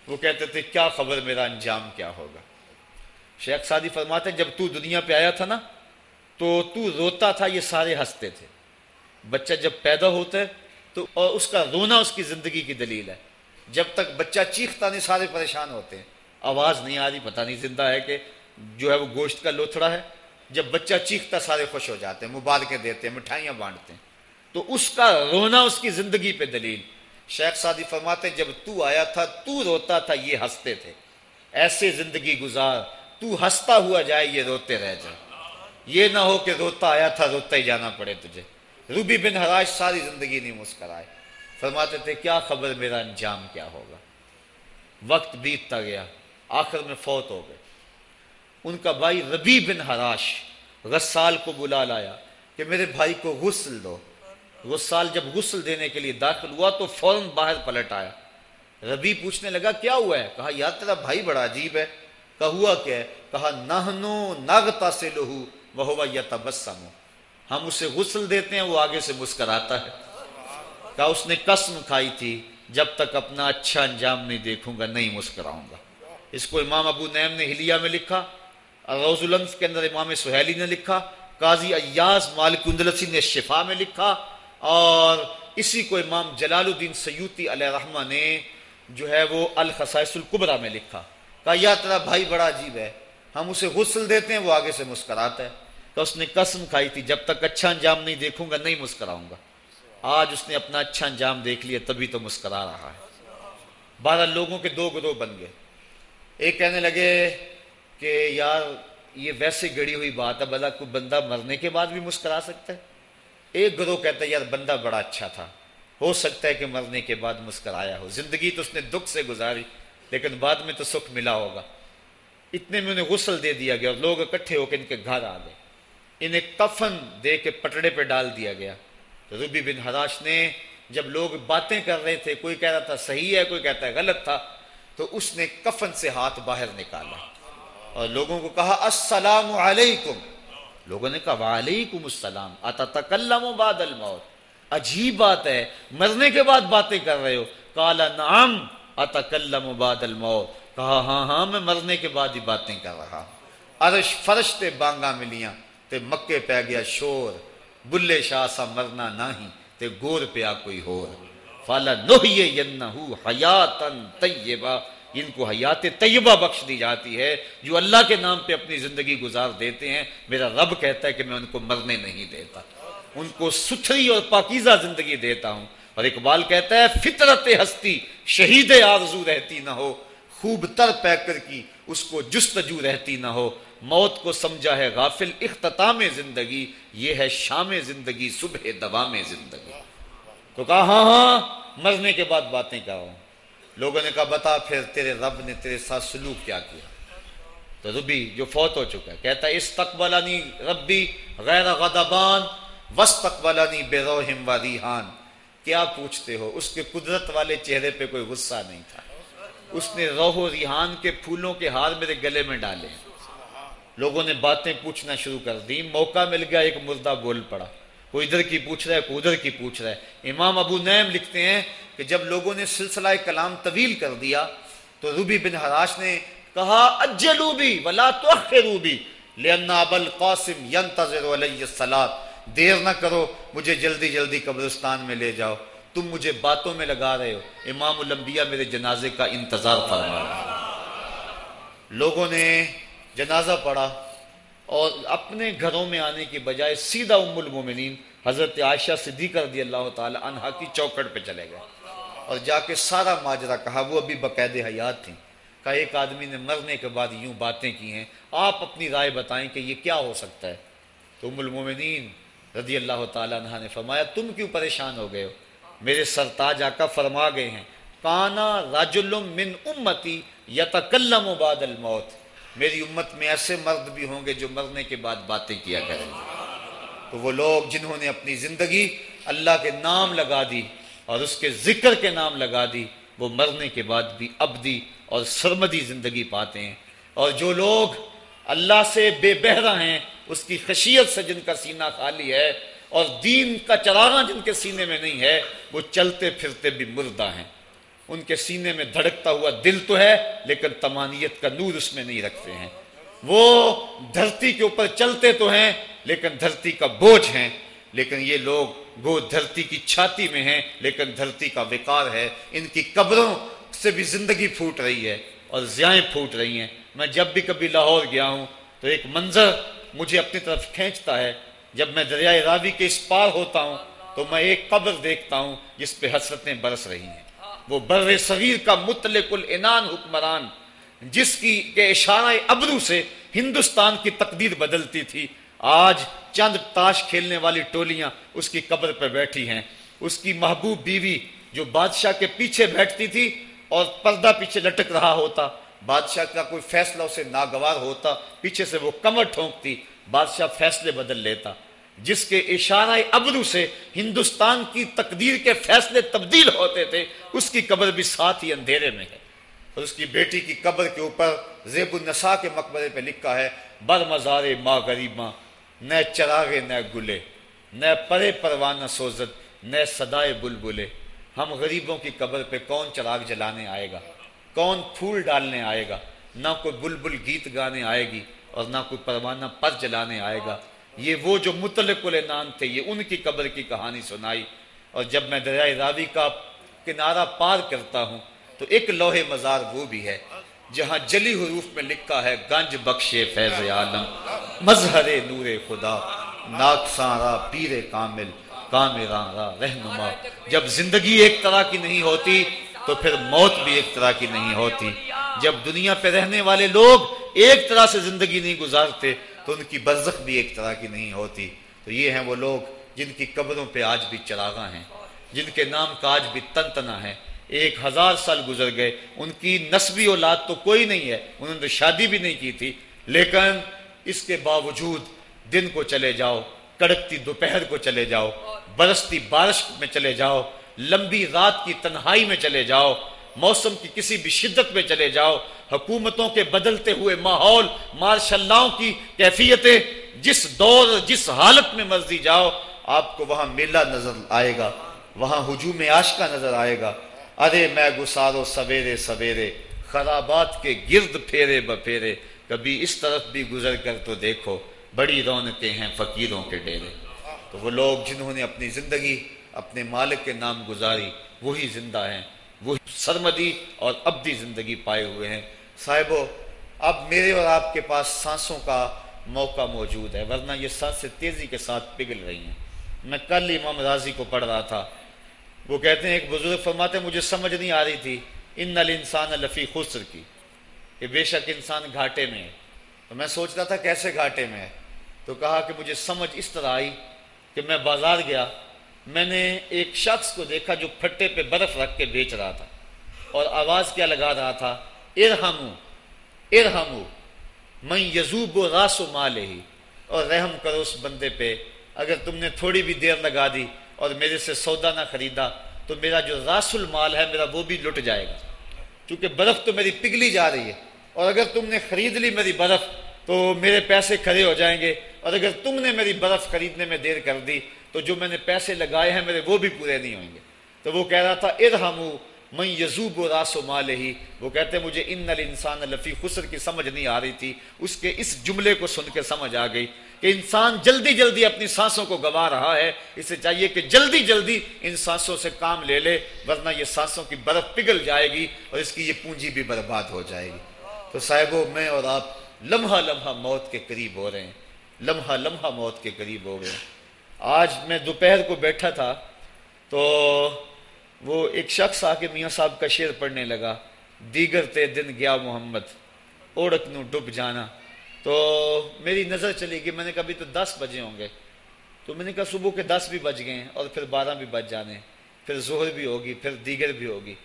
وہ کہتے تھے، کیا خبر میرا انجام کیا ہوگا؟ شیخ سادی فرماتے جب تو دنیا پہ آیا تھا نا، تو تو روتا تھا، یہ سارے ہنستے تھے۔ بچہ جب پیدا ہوتا ہے، تو اور اس کا رونا اس کی زندگی کی دلیل ہے۔ جب تک بچہ چیختا نہیں، سارے پریشان ہوتے ہیں۔ آواز نہیں آ رہی، پتہ نہیں زندہ ہے کہ جو ہے وہ گوشت کا لوتھڑا ہے۔ جب بچہ چیختا سارے خوش ہو جاتے ہیں مبارکیں دیتے ہیں، مٹھائیاں بانٹتے ہیں۔ تو اس کا رونا، اس کی زندگی پہ دلیل۔ شیخ سادی فرماتے جب تو آیا تھا، تو روتا تھا، یہ ہنستے تھے۔ ایسے زندگی گزار، تو ہنستا ہوا جائے، یہ روتے رہ جائے۔ یہ نہ ہو کہ روتا آیا تھا، روتا ہی جانا پڑے تجھے۔ روبی بن حراج ساری زندگی نہیں مسکرائے۔ فرماتے تھے، کیا خبر، میرا انجام کیا ہوگا؟ وقت بیتتا گیا، آخر میں فوت ہو گئے۔ ان کا بھائی ربی بن حراش غسال کو بلا لایا کہ میرے بھائی کو غسل دو۔ غسال جب غسل دینے کے لیے داخل ہوا تو فوراً باہر پلٹ آیا۔ ربی پوچھنے لگا، کیا ہوا ہے؟ کہا، یار، تیرا بھائی بڑا عجیب ہے۔ کہا، ہوا کیا ہے؟ کہا نہنو ناگتا سے لہو وہ یا تبسم ہم اسے غسل دیتے ہیں، وہ آگے سے مسکراتا ہے۔ کہا، اس نے قسم کھائی تھی، جب تک اپنا اچھا انجام نہیں دیکھوں گا، نہیں مسکراؤں گا۔ اس کو امام ابو نیم نے ہلیا میں لکھا۔ روز النس کے اندر امام سہیلی نے لکھا، قاضی ایاز مالک اندلسی نے شفا میں لکھا، اور اسی کو امام جلال الدین سیوتی علیہ رحمہ نے جو ہے وہ الخصائص القبرہ میں لکھا۔ کہا، یا تیرا بھائی بڑا عجیب ہے، ہم اسے غسل دیتے ہیں، وہ آگے سے مسکراتا ہے۔ تو اس نے قسم کھائی تھی، جب تک اچھا انجام نہیں دیکھوں گا، نہیں مسکراؤں گا۔ آج اس نے اپنا اچھا انجام دیکھ لیا، تبھی تو مسکرا رہا ہے۔ بارہ لوگوں کے دو گروہ بن گئے۔ ایک کہنے لگے کہ یار یہ ویسے گڑی ہوئی بات ہے بلا کوئی بندہ مرنے کے بعد بھی مسکرا سکتا ہے؟ ایک گروہ کہتا ہے، یار بندہ بڑا اچھا تھا، ہو سکتا ہے کہ مرنے کے بعد مسکرایا ہو۔ زندگی تو اس نے دکھ سے گزاری، لیکن بعد میں تو سکھ ملا ہوگا۔ اتنے میں انہیں غسل دے دیا گیا اور لوگ اکٹھے ہو کے ان کے گھر آ گئے۔ انہیں کفن دے کے پٹڑے پہ ڈال دیا گیا۔ روبی بن حراش نے جب لوگ باتیں کر رہے تھے، کوئی کہہ رہا تھا صحیح ہے، کوئی کہتا ہے غلط تھا، تو اس نے کفن سے ہاتھ باہر نکالا۔ اور لوگوں کو کہا، السلام علیکم۔ لوگوں نے کہا، وعلیکم السلام۔ اتتکلم بعد الموت۔ عجیب بات ہے، مرنے کے بعد باتیں کر رہے ہو۔ کالا نعم اتکلم بعد الموت۔ کہا ہاں ہاں میں مرنے کے بعد ہی باتیں کر رہا عرش فرش تے بانگا ملیاں، تے مکے پہ گیا شور۔ بلے شاہ سا مرنا نہیں تے گور پیا کوئی ہور۔ فالا نوہیے ینہو حیاتن طیبہ ان کو حیات طیبہ بخش دی جاتی ہے، جو اللہ کے نام پہ اپنی زندگی گزار دیتے ہیں، میرا رب کہتا ہے کہ میں ان کو مرنے نہیں دیتا۔ ان کو ستھری اور پاکیزہ زندگی دیتا ہوں۔ اور اقبال کہتا ہے، فطرت ہستی، شہید آرزو رہتی نہ ہو۔ خوب تر پیکر کی، اس کو جستجو رہتی نہ ہو۔ موت کو سمجھا ہے غافل اختتام زندگی۔ یہ ہے شام زندگی، صبح دوام زندگی۔ تو کہا ہاں ہاں مرنے کے بعد باتیں کر رہا ہوں لوگوں نے کہا، بتا پھر تیرے رب نے تیرے ساتھ سلوک کیا کیا۔ تو ربی جو فوت ہو چکا ہے، کہتا ہے استقبلانی ربی غیر غدبان وسطبلانی بے روحم و ریحان۔ کیا پوچھتے ہو؟ اس کے قدرت والے چہرے پہ کوئی غصہ نہیں تھا۔ اس نے روح و ریحان کے پھولوں کے ہار میرے گلے میں ڈالے۔ لوگوں نے باتیں پوچھنا شروع کر دی موقع مل گیا، ایک مردہ بول پڑا۔ کوئی ادھر کی پوچھ رہا ہے، کوئی ادھر کی پوچھ رہا ہے۔ امام ابو نیم لکھتے ہیں کہ جب لوگوں نے سلسلہ کلام طویل کر دیا تو روبی بن حراش نے کہا، اجلو بھی ولا تؤخروا بھی لأن ابو القاسم ينتظر علی دیر نہ کرو، مجھے جلدی جلدی قبرستان میں لے جاؤ۔ تم مجھے باتوں میں لگا رہے ہو۔ امام الانبیاء میرے جنازے کا انتظار فرما رہے لوگوں نے جنازہ پڑھا۔ اور اپنے گھروں میں آنے کی بجائے سیدھا ام المومنین حضرت عائشہ صدیقہ رضی اللہ تعالی عنہ کی چوکٹ پہ چلے گئے اور جا کے سارا ماجرا کہا، وہ ابھی بقید حیات تھیں۔ کہا، ایک آدمی نے مرنے کے بعد یوں باتیں کی ہیں، آپ اپنی رائے بتائیں کہ یہ کیا ہو سکتا ہے۔ تو ام المومنین رضی اللہ تعالیٰ عنہ نے فرمایا، تم کیوں پریشان ہو گئے ہو؟ میرے سرتاج آقا فرما گئے ہیں۔ کانا راجل من امتی یتکلم بعد الموت۔ میری امت میں ایسے مرد بھی ہوں گے جو مرنے کے بعد باتیں کیا کریں گے۔ تو وہ لوگ جنہوں نے اپنی زندگی اللہ کے نام لگا دی اور اس کے ذکر کے نام لگا دی، وہ مرنے کے بعد بھی ابدی اور سرمدی زندگی پاتے ہیں۔ اور جو لوگ اللہ سے بے بہرا ہیں، اس کی خشیت سے جن کا سینہ خالی ہے اور دین کا چراغاں جن کے سینے میں نہیں ہے، وہ چلتے پھرتے بھی مردہ ہیں۔ ان کے سینے میں دھڑکتا ہوا دل تو ہے، لیکن تمانیت کا نور اس میں نہیں رکھتے ہیں۔ وہ دھرتی کے اوپر چلتے تو ہیں، لیکن دھرتی کا بوجھ ہیں۔ لیکن یہ لوگ گو دھرتی کی چھاتی میں ہیں، لیکن دھرتی کا وقار ہے۔ ان کی قبروں سے بھی زندگی پھوٹ رہی ہے اور زیائیں پھوٹ رہی ہیں۔ میں جب بھی کبھی لاہور گیا ہوں تو ایک منظر مجھے اپنی طرف کھینچتا ہے۔ جب میں دریائے راوی کے اس پار ہوتا ہوں تو میں ایک قبر دیکھتا ہوں جس پہ حسرتیں برس رہی ہیں۔ وہ بر صغیر کا مطلق العنان حکمران، جس کی کے اشارہ ابرو سے ہندوستان کی تقدیر بدلتی تھی۔ آج چند تاش کھیلنے والی ٹولیاں اس کی قبر پہ بیٹھی ہیں۔ اس کی محبوب بیوی جو بادشاہ کے پیچھے بیٹھتی تھی اور پردہ پیچھے لٹک رہا ہوتا، بادشاہ کا کوئی فیصلہ اسے ناگوار ہوتا، پیچھے سے وہ کمر ٹھونکتی، بادشاہ فیصلے بدل لیتا۔ جس کے اشارہ ابرو سے ہندوستان کی تقدیر کے فیصلے تبدیل ہوتے تھے، اس کی قبر بھی ساتھ ہی اندھیرے میں ہے۔ اور اس کی بیٹی کی قبر کے اوپر زیب النساء کے مقبرے پہ لکھا ہے، بر مزار ماں غریباں، نہ چراغے نہ گلے، نہ پرے پروانہ سوزت نہ سدائے بلبلے۔ ہم غریبوں کی قبر پہ کون چراغ جلانے آئے گا؟ کون پھول ڈالنے آئے گا؟ نہ کوئی بلبل گیت گانے آئے گی اور نہ کوئی پروانہ پر جلانے آئے گا۔ یہ وہ جو متعلق العنان تھے، یہ ان کی قبر کی کہانی سنائی۔ اور جب میں دریائے راوی کا کنارہ پار کرتا ہوں، تو ایک لوہے مزار وہ بھی ہے، جہاں جلی حروف میں لکھا ہے، گنج بخش فیض عالم، مظہر نور خدا، ناک سارا پیر کامل کامرا رہنما۔ جب زندگی ایک طرح کی نہیں ہوتی، تو پھر موت بھی ایک طرح کی نہیں ہوتی۔ جب دنیا پہ رہنے والے لوگ ایک طرح سے زندگی نہیں گزارتے تو ان کی برزخ بھی ایک طرح کی نہیں ہوتی۔ تو یہ ہیں وہ لوگ جن کی قبروں پہ آج بھی چراغاں ہیں، جن کے نام کا آج بھی تن تنا ہے۔ ایک ہزار سال گزر گئے، ان کی نسبی اولاد تو کوئی نہیں ہے، انہوں نے شادی بھی نہیں کی تھی۔ لیکن اس کے باوجود دن کو چلے جاؤ، کڑکتی دوپہر کو چلے جاؤ، برستی بارش میں چلے جاؤ، لمبی رات کی تنہائی میں چلے جاؤ۔ موسم کی کسی بھی شدت میں چلے جاؤ، حکومتوں کے بدلتے ہوئے ماحول مارشاء اللہ کی کیفیتیں، جس دور، جس حالت میں مرضی جاؤ، آپ کو وہاں میلہ نظر آئے گا، وہاں ہجوم عاشقہ نظر آئے گا۔ ارے میں گسارو سویرے سویرے، خرابات کے گرد پھیرے بپھیرے کبھی اس طرف بھی گزر کر تو دیکھو، بڑی رونقیں ہیں فقیروں کے ڈیرے۔ تو وہ لوگ جنہوں نے اپنی زندگی، اپنے مالک کے نام گزاری، وہی زندہ ہیں۔ وہ سرمدی اور ابدی زندگی پائے ہوئے ہیں۔ صاحبو، اب میرے اور آپ کے پاس سانسوں کا موقع موجود ہے، ورنہ یہ سانسیں تیزی کے ساتھ پگھل رہی ہیں۔ میں کل امام راضی کو پڑھ رہا تھا۔ وہ کہتے ہیں، ایک بزرگ فرماتے مجھے سمجھ نہیں آ رہی تھی۔ ان نل انسان لفی خسر کی۔ کہ بے شک انسان گھاٹے میں ہے۔ تو میں سوچ رہا تھا، کیسے گھاٹے میں ہے؟ تو کہا کہ مجھے سمجھ اس طرح آئی کہ میں بازار گیا۔ میں نے ایک شخص کو دیکھا جو پھٹے پہ برف رکھ کے بیچ رہا تھا اور آواز کیا لگا رہا تھا، ارحمو ارحمو میں یزوب و راس و مال ہی اور رحم کرو اس بندے پہ، اگر تم نے تھوڑی بھی دیر لگا دی اور میرے سے سودا نہ خریدا، تو میرا جو راس المال ہے میرا وہ بھی لٹ جائے گا. کیونکہ برف تو میری پگھلی جا رہی ہے اور اگر تم نے خرید لی میری برف، تو میرے پیسے کھڑے ہو جائیں گے اور اگر تم نے میری برف خریدنے میں دیر کر دی تو جو میں نے پیسے لگائے ہیں میرے وہ بھی پورے نہیں ہوئیں گے۔ تو وہ کہہ رہا تھا، ارحمو میں یزوب و راس و مال ہی وہ کہتے مجھے ان انسان لفی خسر کی سمجھ نہیں آ رہی تھی۔ اس کے اس جملے کو سن کے سمجھ آ گئی کہ انسان جلدی جلدی اپنی سانسوں کو گوا رہا ہے۔ اسے چاہیے کہ جلدی جلدی ان سانسوں سے کام لے لے، ورنہ یہ سانسوں کی برف پگھل جائے گی اور اس کی یہ پونجی بھی برباد ہو جائے گی۔ تو صاحبوں میں اور آپ لمحہ لمحہ موت کے قریب ہو رہے ہیں۔ لمحہ لمحہ موت کے قریب ہو گئے آج میں دوپہر کو بیٹھا تھا تو وہ ایک شخص آ کے میاں صاحب کا شعر پڑھنے لگا، دیگر تے دن گیا محمد، اوڑک نو ڈب جانا۔ تو میری نظر چلی گئی میں نے کہا ابھی تو دس بجے ہوں گے۔ تو میں نے کہا صبح کے دس بھی بج گئے ہیں اور پھر بارہ بھی بج جانے پھر ظہر بھی ہوگی، پھر دیگر بھی ہوگی۔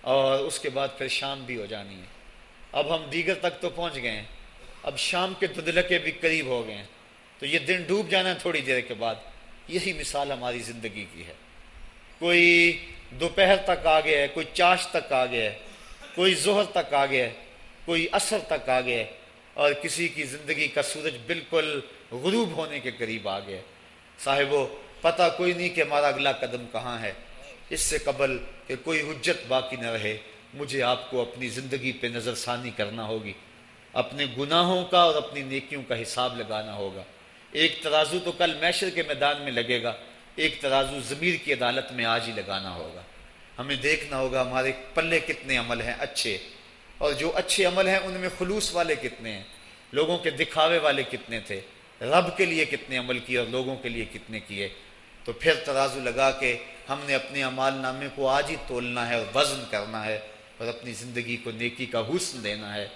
اور اس کے بعد پھر شام بھی ہو جانی ہے۔ اب ہم دیگر تک تو پہنچ گئے ہیں۔ اب شام کے ددلکے بھی قریب ہو گئے ہیں۔ تو یہ دن ڈوب جانا ہے تھوڑی دیر کے بعد۔ یہی مثال ہماری زندگی کی ہے۔ کوئی دوپہر تک آ گیا ہے، کوئی چاش تک آ گیا ہے، کوئی ظہر تک آ گیا ہے، کوئی اثر تک آ گیا ہے، اور کسی کی زندگی کا سورج بالکل غروب ہونے کے قریب آ گیا صاحبو، پتہ کوئی نہیں کہ ہمارا اگلا قدم کہاں ہے۔ اس سے قبل کہ کوئی حجت باقی نہ رہے، مجھے آپ کو اپنی زندگی پہ نظر ثانی کرنا ہوگی۔ اپنے گناہوں کا اور اپنی نیکیوں کا حساب لگانا ہوگا۔ ایک ترازو تو کل میشر کے میدان میں لگے گا، ایک ترازو ضمیر کی عدالت میں آج ہی لگانا ہوگا۔ ہمیں دیکھنا ہوگا ہمارے پلے کتنے عمل ہیں اچھے، اور جو اچھے عمل ہیں ان میں خلوص والے کتنے ہیں، لوگوں کے دکھاوے والے کتنے تھے، رب کے لیے کتنے عمل کیے اور لوگوں کے لیے کتنے کیے۔ تو پھر ترازو لگا کے ہم نے اپنے عمال نامے کو آج ہی تولنا ہے اور وزن کرنا ہے اور اپنی زندگی کو نیکی کا حسن دینا ہے۔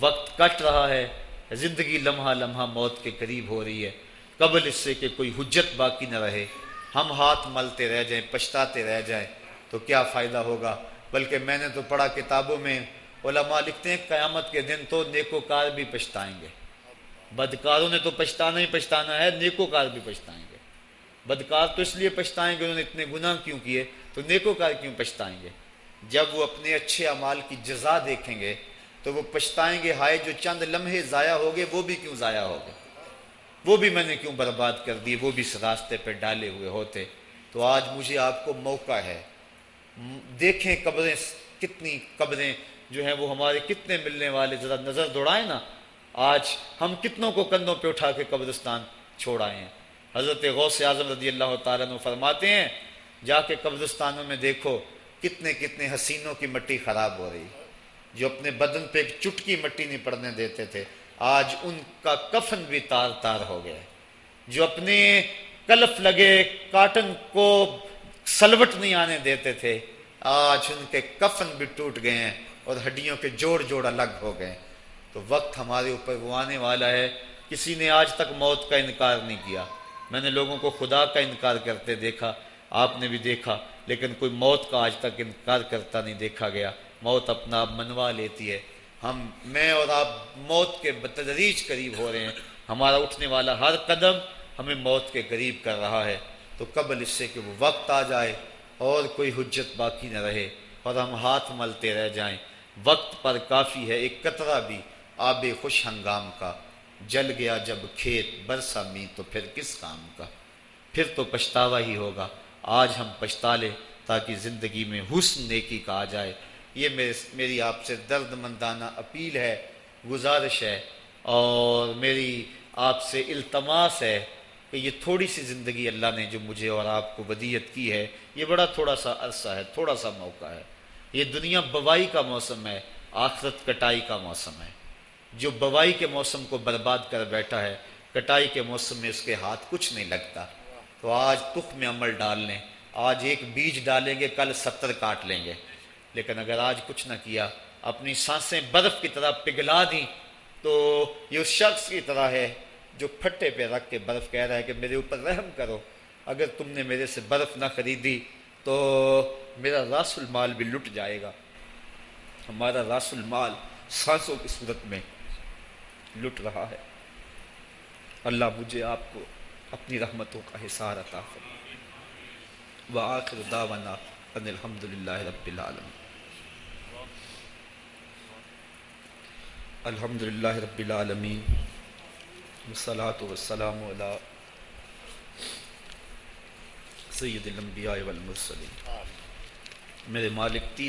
وقت کٹ رہا ہے۔ زندگی لمحہ لمحہ موت کے قریب ہو رہی ہے۔ قبل اس سے کہ کوئی حجت باقی نہ رہے۔ ہم ہاتھ ملتے رہ جائیں، پچھتاتے رہ جائیں۔ تو کیا فائدہ ہوگا؟ بلکہ میں نے تو پڑھا کتابوں میں، علماء لکھتے ہیں، قیامت کے دن تو نیکوکار بھی پچھتائیں گے۔ بدکاروں نے تو پچھتانا ہی پچھتانا ہے، نیکوکار بھی پچھتائیں گے۔ بدکار تو اس لیے پچھتائیں گے، انہوں نے اتنے گناہ کیوں کیے؟ تو نیکوکار کیوں پچھتائیں گے؟ جب وہ اپنے اچھے اعمال کی جزا دیکھیں گے تو وہ پچھتائیں گے، ہائے جو چند لمحے ضائع ہو گئے، وہ بھی کیوں ضائع ہو گئے؟ وہ بھی میں نے کیوں برباد کر دیے وہ بھی اس راستے پہ ڈالے ہوئے ہوتے؟ تو آج مجھے آپ کو موقع ہے۔ دیکھیں قبریں، کتنی قبریں جو ہیں، وہ ہمارے کتنے ملنے والے، ذرا نظر دوڑائیں نا۔ آج ہم کتنوں کو کندھوں پہ اٹھا کے قبرستان چھوڑ آئے ہیں۔ حضرت غوث اعظم رضی اللہ تعالیٰ نے فرماتے ہیں، جا کے قبرستانوں میں دیکھو کتنے کتنے حسینوں کی مٹی خراب ہو رہی۔ جو اپنے بدن پہ ایک چٹکی مٹی نہیں پڑنے دیتے تھے، آج ان کا کفن بھی تار تار ہو گیا جو اپنے کلف لگے، کاٹن کو سلوٹ نہیں آنے دیتے تھے، آج ان کے کفن بھی ٹوٹ گئے ہیں اور ہڈیوں کے جوڑ جوڑ الگ ہو گئے تو وقت ہمارے اوپر وہ آنے والا ہے۔ کسی نے آج تک موت کا انکار نہیں کیا۔ میں نے لوگوں کو خدا کا انکار کرتے دیکھا، آپ نے بھی دیکھا، لیکن کوئی موت کا آج تک انکار کرتا نہیں دیکھا گیا۔ موت اپنا آپ منوا لیتی ہے۔ ہم میں اور آپ موت کے بتدریج قریب ہو رہے ہیں۔ ہمارا اٹھنے والا ہر قدم ہمیں موت کے قریب کر رہا ہے۔ تو قبل اس سے کہ وہ وقت آ جائے اور کوئی حجت باقی نہ رہے اور ہم ہاتھ ملتے رہ جائیں۔ وقت پر کافی ہے ایک قطرہ بھی آب خوش ہنگام کا۔ جل گیا جب کھیت برسا می تو پھر کس کام کا؟ پھر تو پچھتاوا ہی ہوگا۔ آج ہم پچھتا لیں تاکہ زندگی میں حسن نیکی کا آ جائے۔ یہ میری آپ سے درد مندانہ اپیل ہے، گزارش ہے اور میری آپ سے التماس ہے کہ یہ تھوڑی سی زندگی اللہ نے جو مجھے اور آپ کو ودیت کی ہے، یہ بڑا تھوڑا سا عرصہ ہے، تھوڑا سا موقع ہے۔ یہ دنیا بوائی کا موسم ہے، آخرت کٹائی کا موسم ہے۔ جو بوائی کے موسم کو برباد کر بیٹھا ہے، کٹائی کے موسم میں اس کے ہاتھ کچھ نہیں لگتا۔ تو آج تخ میں عمل ڈال لیں۔ آج ایک بیج ڈالیں گے، کل ستر کاٹ لیں گے۔ لیکن اگر آج کچھ نہ کیا، اپنی سانسیں برف کی طرح پگھلا دیں، تو یہ اس شخص کی طرح ہے جو پھٹے پہ رکھ کے برف کہہ رہا ہے کہ میرے اوپر رحم کرو۔ اگر تم نے میرے سے برف نہ خریدی، تو میرا راس المال بھی لٹ جائے گا۔ ہمارا راس المال سانسوں کی صورت میں لٹ رہا ہے۔ اللہ مجھے آپ کو اپنی رحمتوں کا حصار عطا فرمائے۔ وآخر دعوانا ان الحمد للہ رب العالمین۔ الحمد للہ رب العالمین والصلاة والسلام علی سید الانبیاء والمرسلین۔ میرے مالک،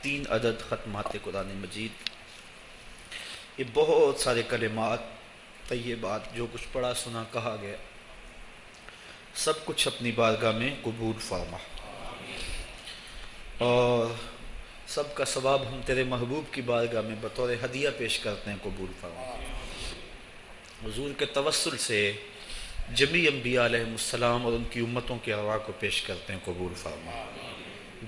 تین عدد ختمات قرآن مجید۔ یہ بہت سارے کلمات، طیبات، جو کچھ پڑھا سنا، کہا گیا۔ سب کچھ اپنی بارگاہ میں قبول فرما۔ اور سب کا ثواب ہم تیرے محبوب کی بارگاہ میں بطور ہدیہ پیش کرتے ہیں قبول فرما۔ حضور کے توسل سے جمی انبیاء علیہ السلام اور ان کی امتوں کے ارواح کو پیش کرتے ہیں قبول فرما۔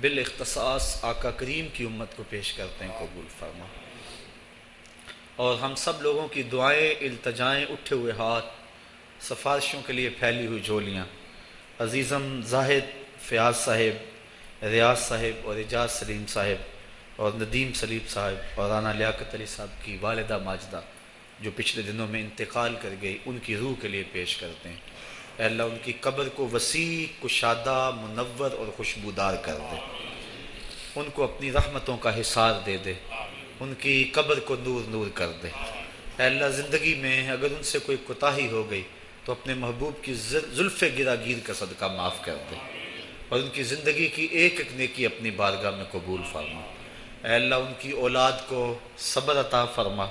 بالاختصاص آقا کریم کی امت کو پیش کرتے ہیں قبول فرما۔ اور ہم سب لوگوں کی دعائیں، التجائیں، اٹھے ہوئے ہاتھ، سفارشوں کے لیے پھیلی ہوئی جھولیاں۔ عزیزم زاہد فیاض صاحب ریاض صاحب اور اعجاز سلیم صاحب اور ندیم سلیم صاحب اور رانا لیاقت علی صاحب کی والدہ ماجدہ جو پچھلے دنوں میں انتقال کر گئی، ان کی روح کے لیے پیش کرتے ہیں۔ اے اللہ، ان کی قبر کو وسیع، کشادہ، منور اور خوشبودار کر دے۔ ان کو اپنی رحمتوں کا حصار دے دے۔ ان کی قبر کو نور نور کر دے۔ اے اللہ، زندگی میں اگر ان سے کوئی کوتاہی ہو گئی تو اپنے محبوب کی زلف گرا گیر کا صدقہ معاف کر دے۔ اور ان کی زندگی کی ایک ایک نیکی اپنی بارگاہ میں قبول فرما۔ اے اللہ، ان کی اولاد کو صبر عطا فرما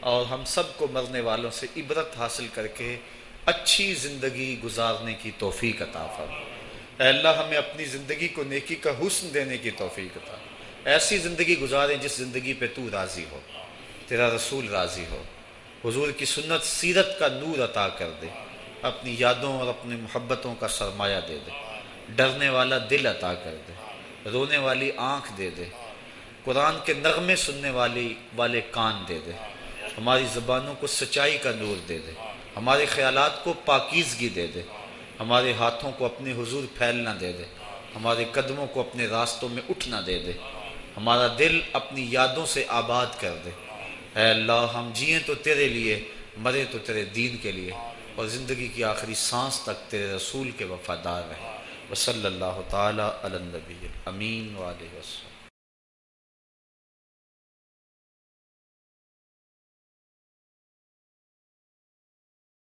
اور ہم سب کو مرنے والوں سے عبرت حاصل کر کے اچھی زندگی گزارنے کی توفیق عطا فرما۔ اے اللہ، ہمیں اپنی زندگی کو نیکی کا حسن دینے کی توفیق عطا۔ ایسی زندگی گزاریں جس زندگی پہ تو راضی ہو، تیرا رسول راضی ہو۔ حضور کی سنت، سیرت کا نور عطا کر دے، اپنی یادوں اور اپنی محبتوں کا سرمایہ دے دے۔ ڈرنے والا دل عطا کر دے، رونے والی آنکھ دے دے، قرآن کے نغمے سننے والی والے کان دے دے۔ ہماری زبانوں کو سچائی کا نور دے دے، ہمارے خیالات کو پاکیزگی دے دے، ہمارے ہاتھوں کو اپنے حضور پھیلنا دے دے، ہمارے قدموں کو اپنے راستوں میں اٹھنا دے دے۔ ہمارا دل اپنی یادوں سے آباد کر دے۔ اے اللہ، ہم جئیں تو تیرے لیے مرے تو تیرے دین کے لیے، اور زندگی کی آخری سانس تک تیرے رسول کے وفادار رہے وصلی اللہ تعالیٰ علی النبی امین وعلیہ وسلم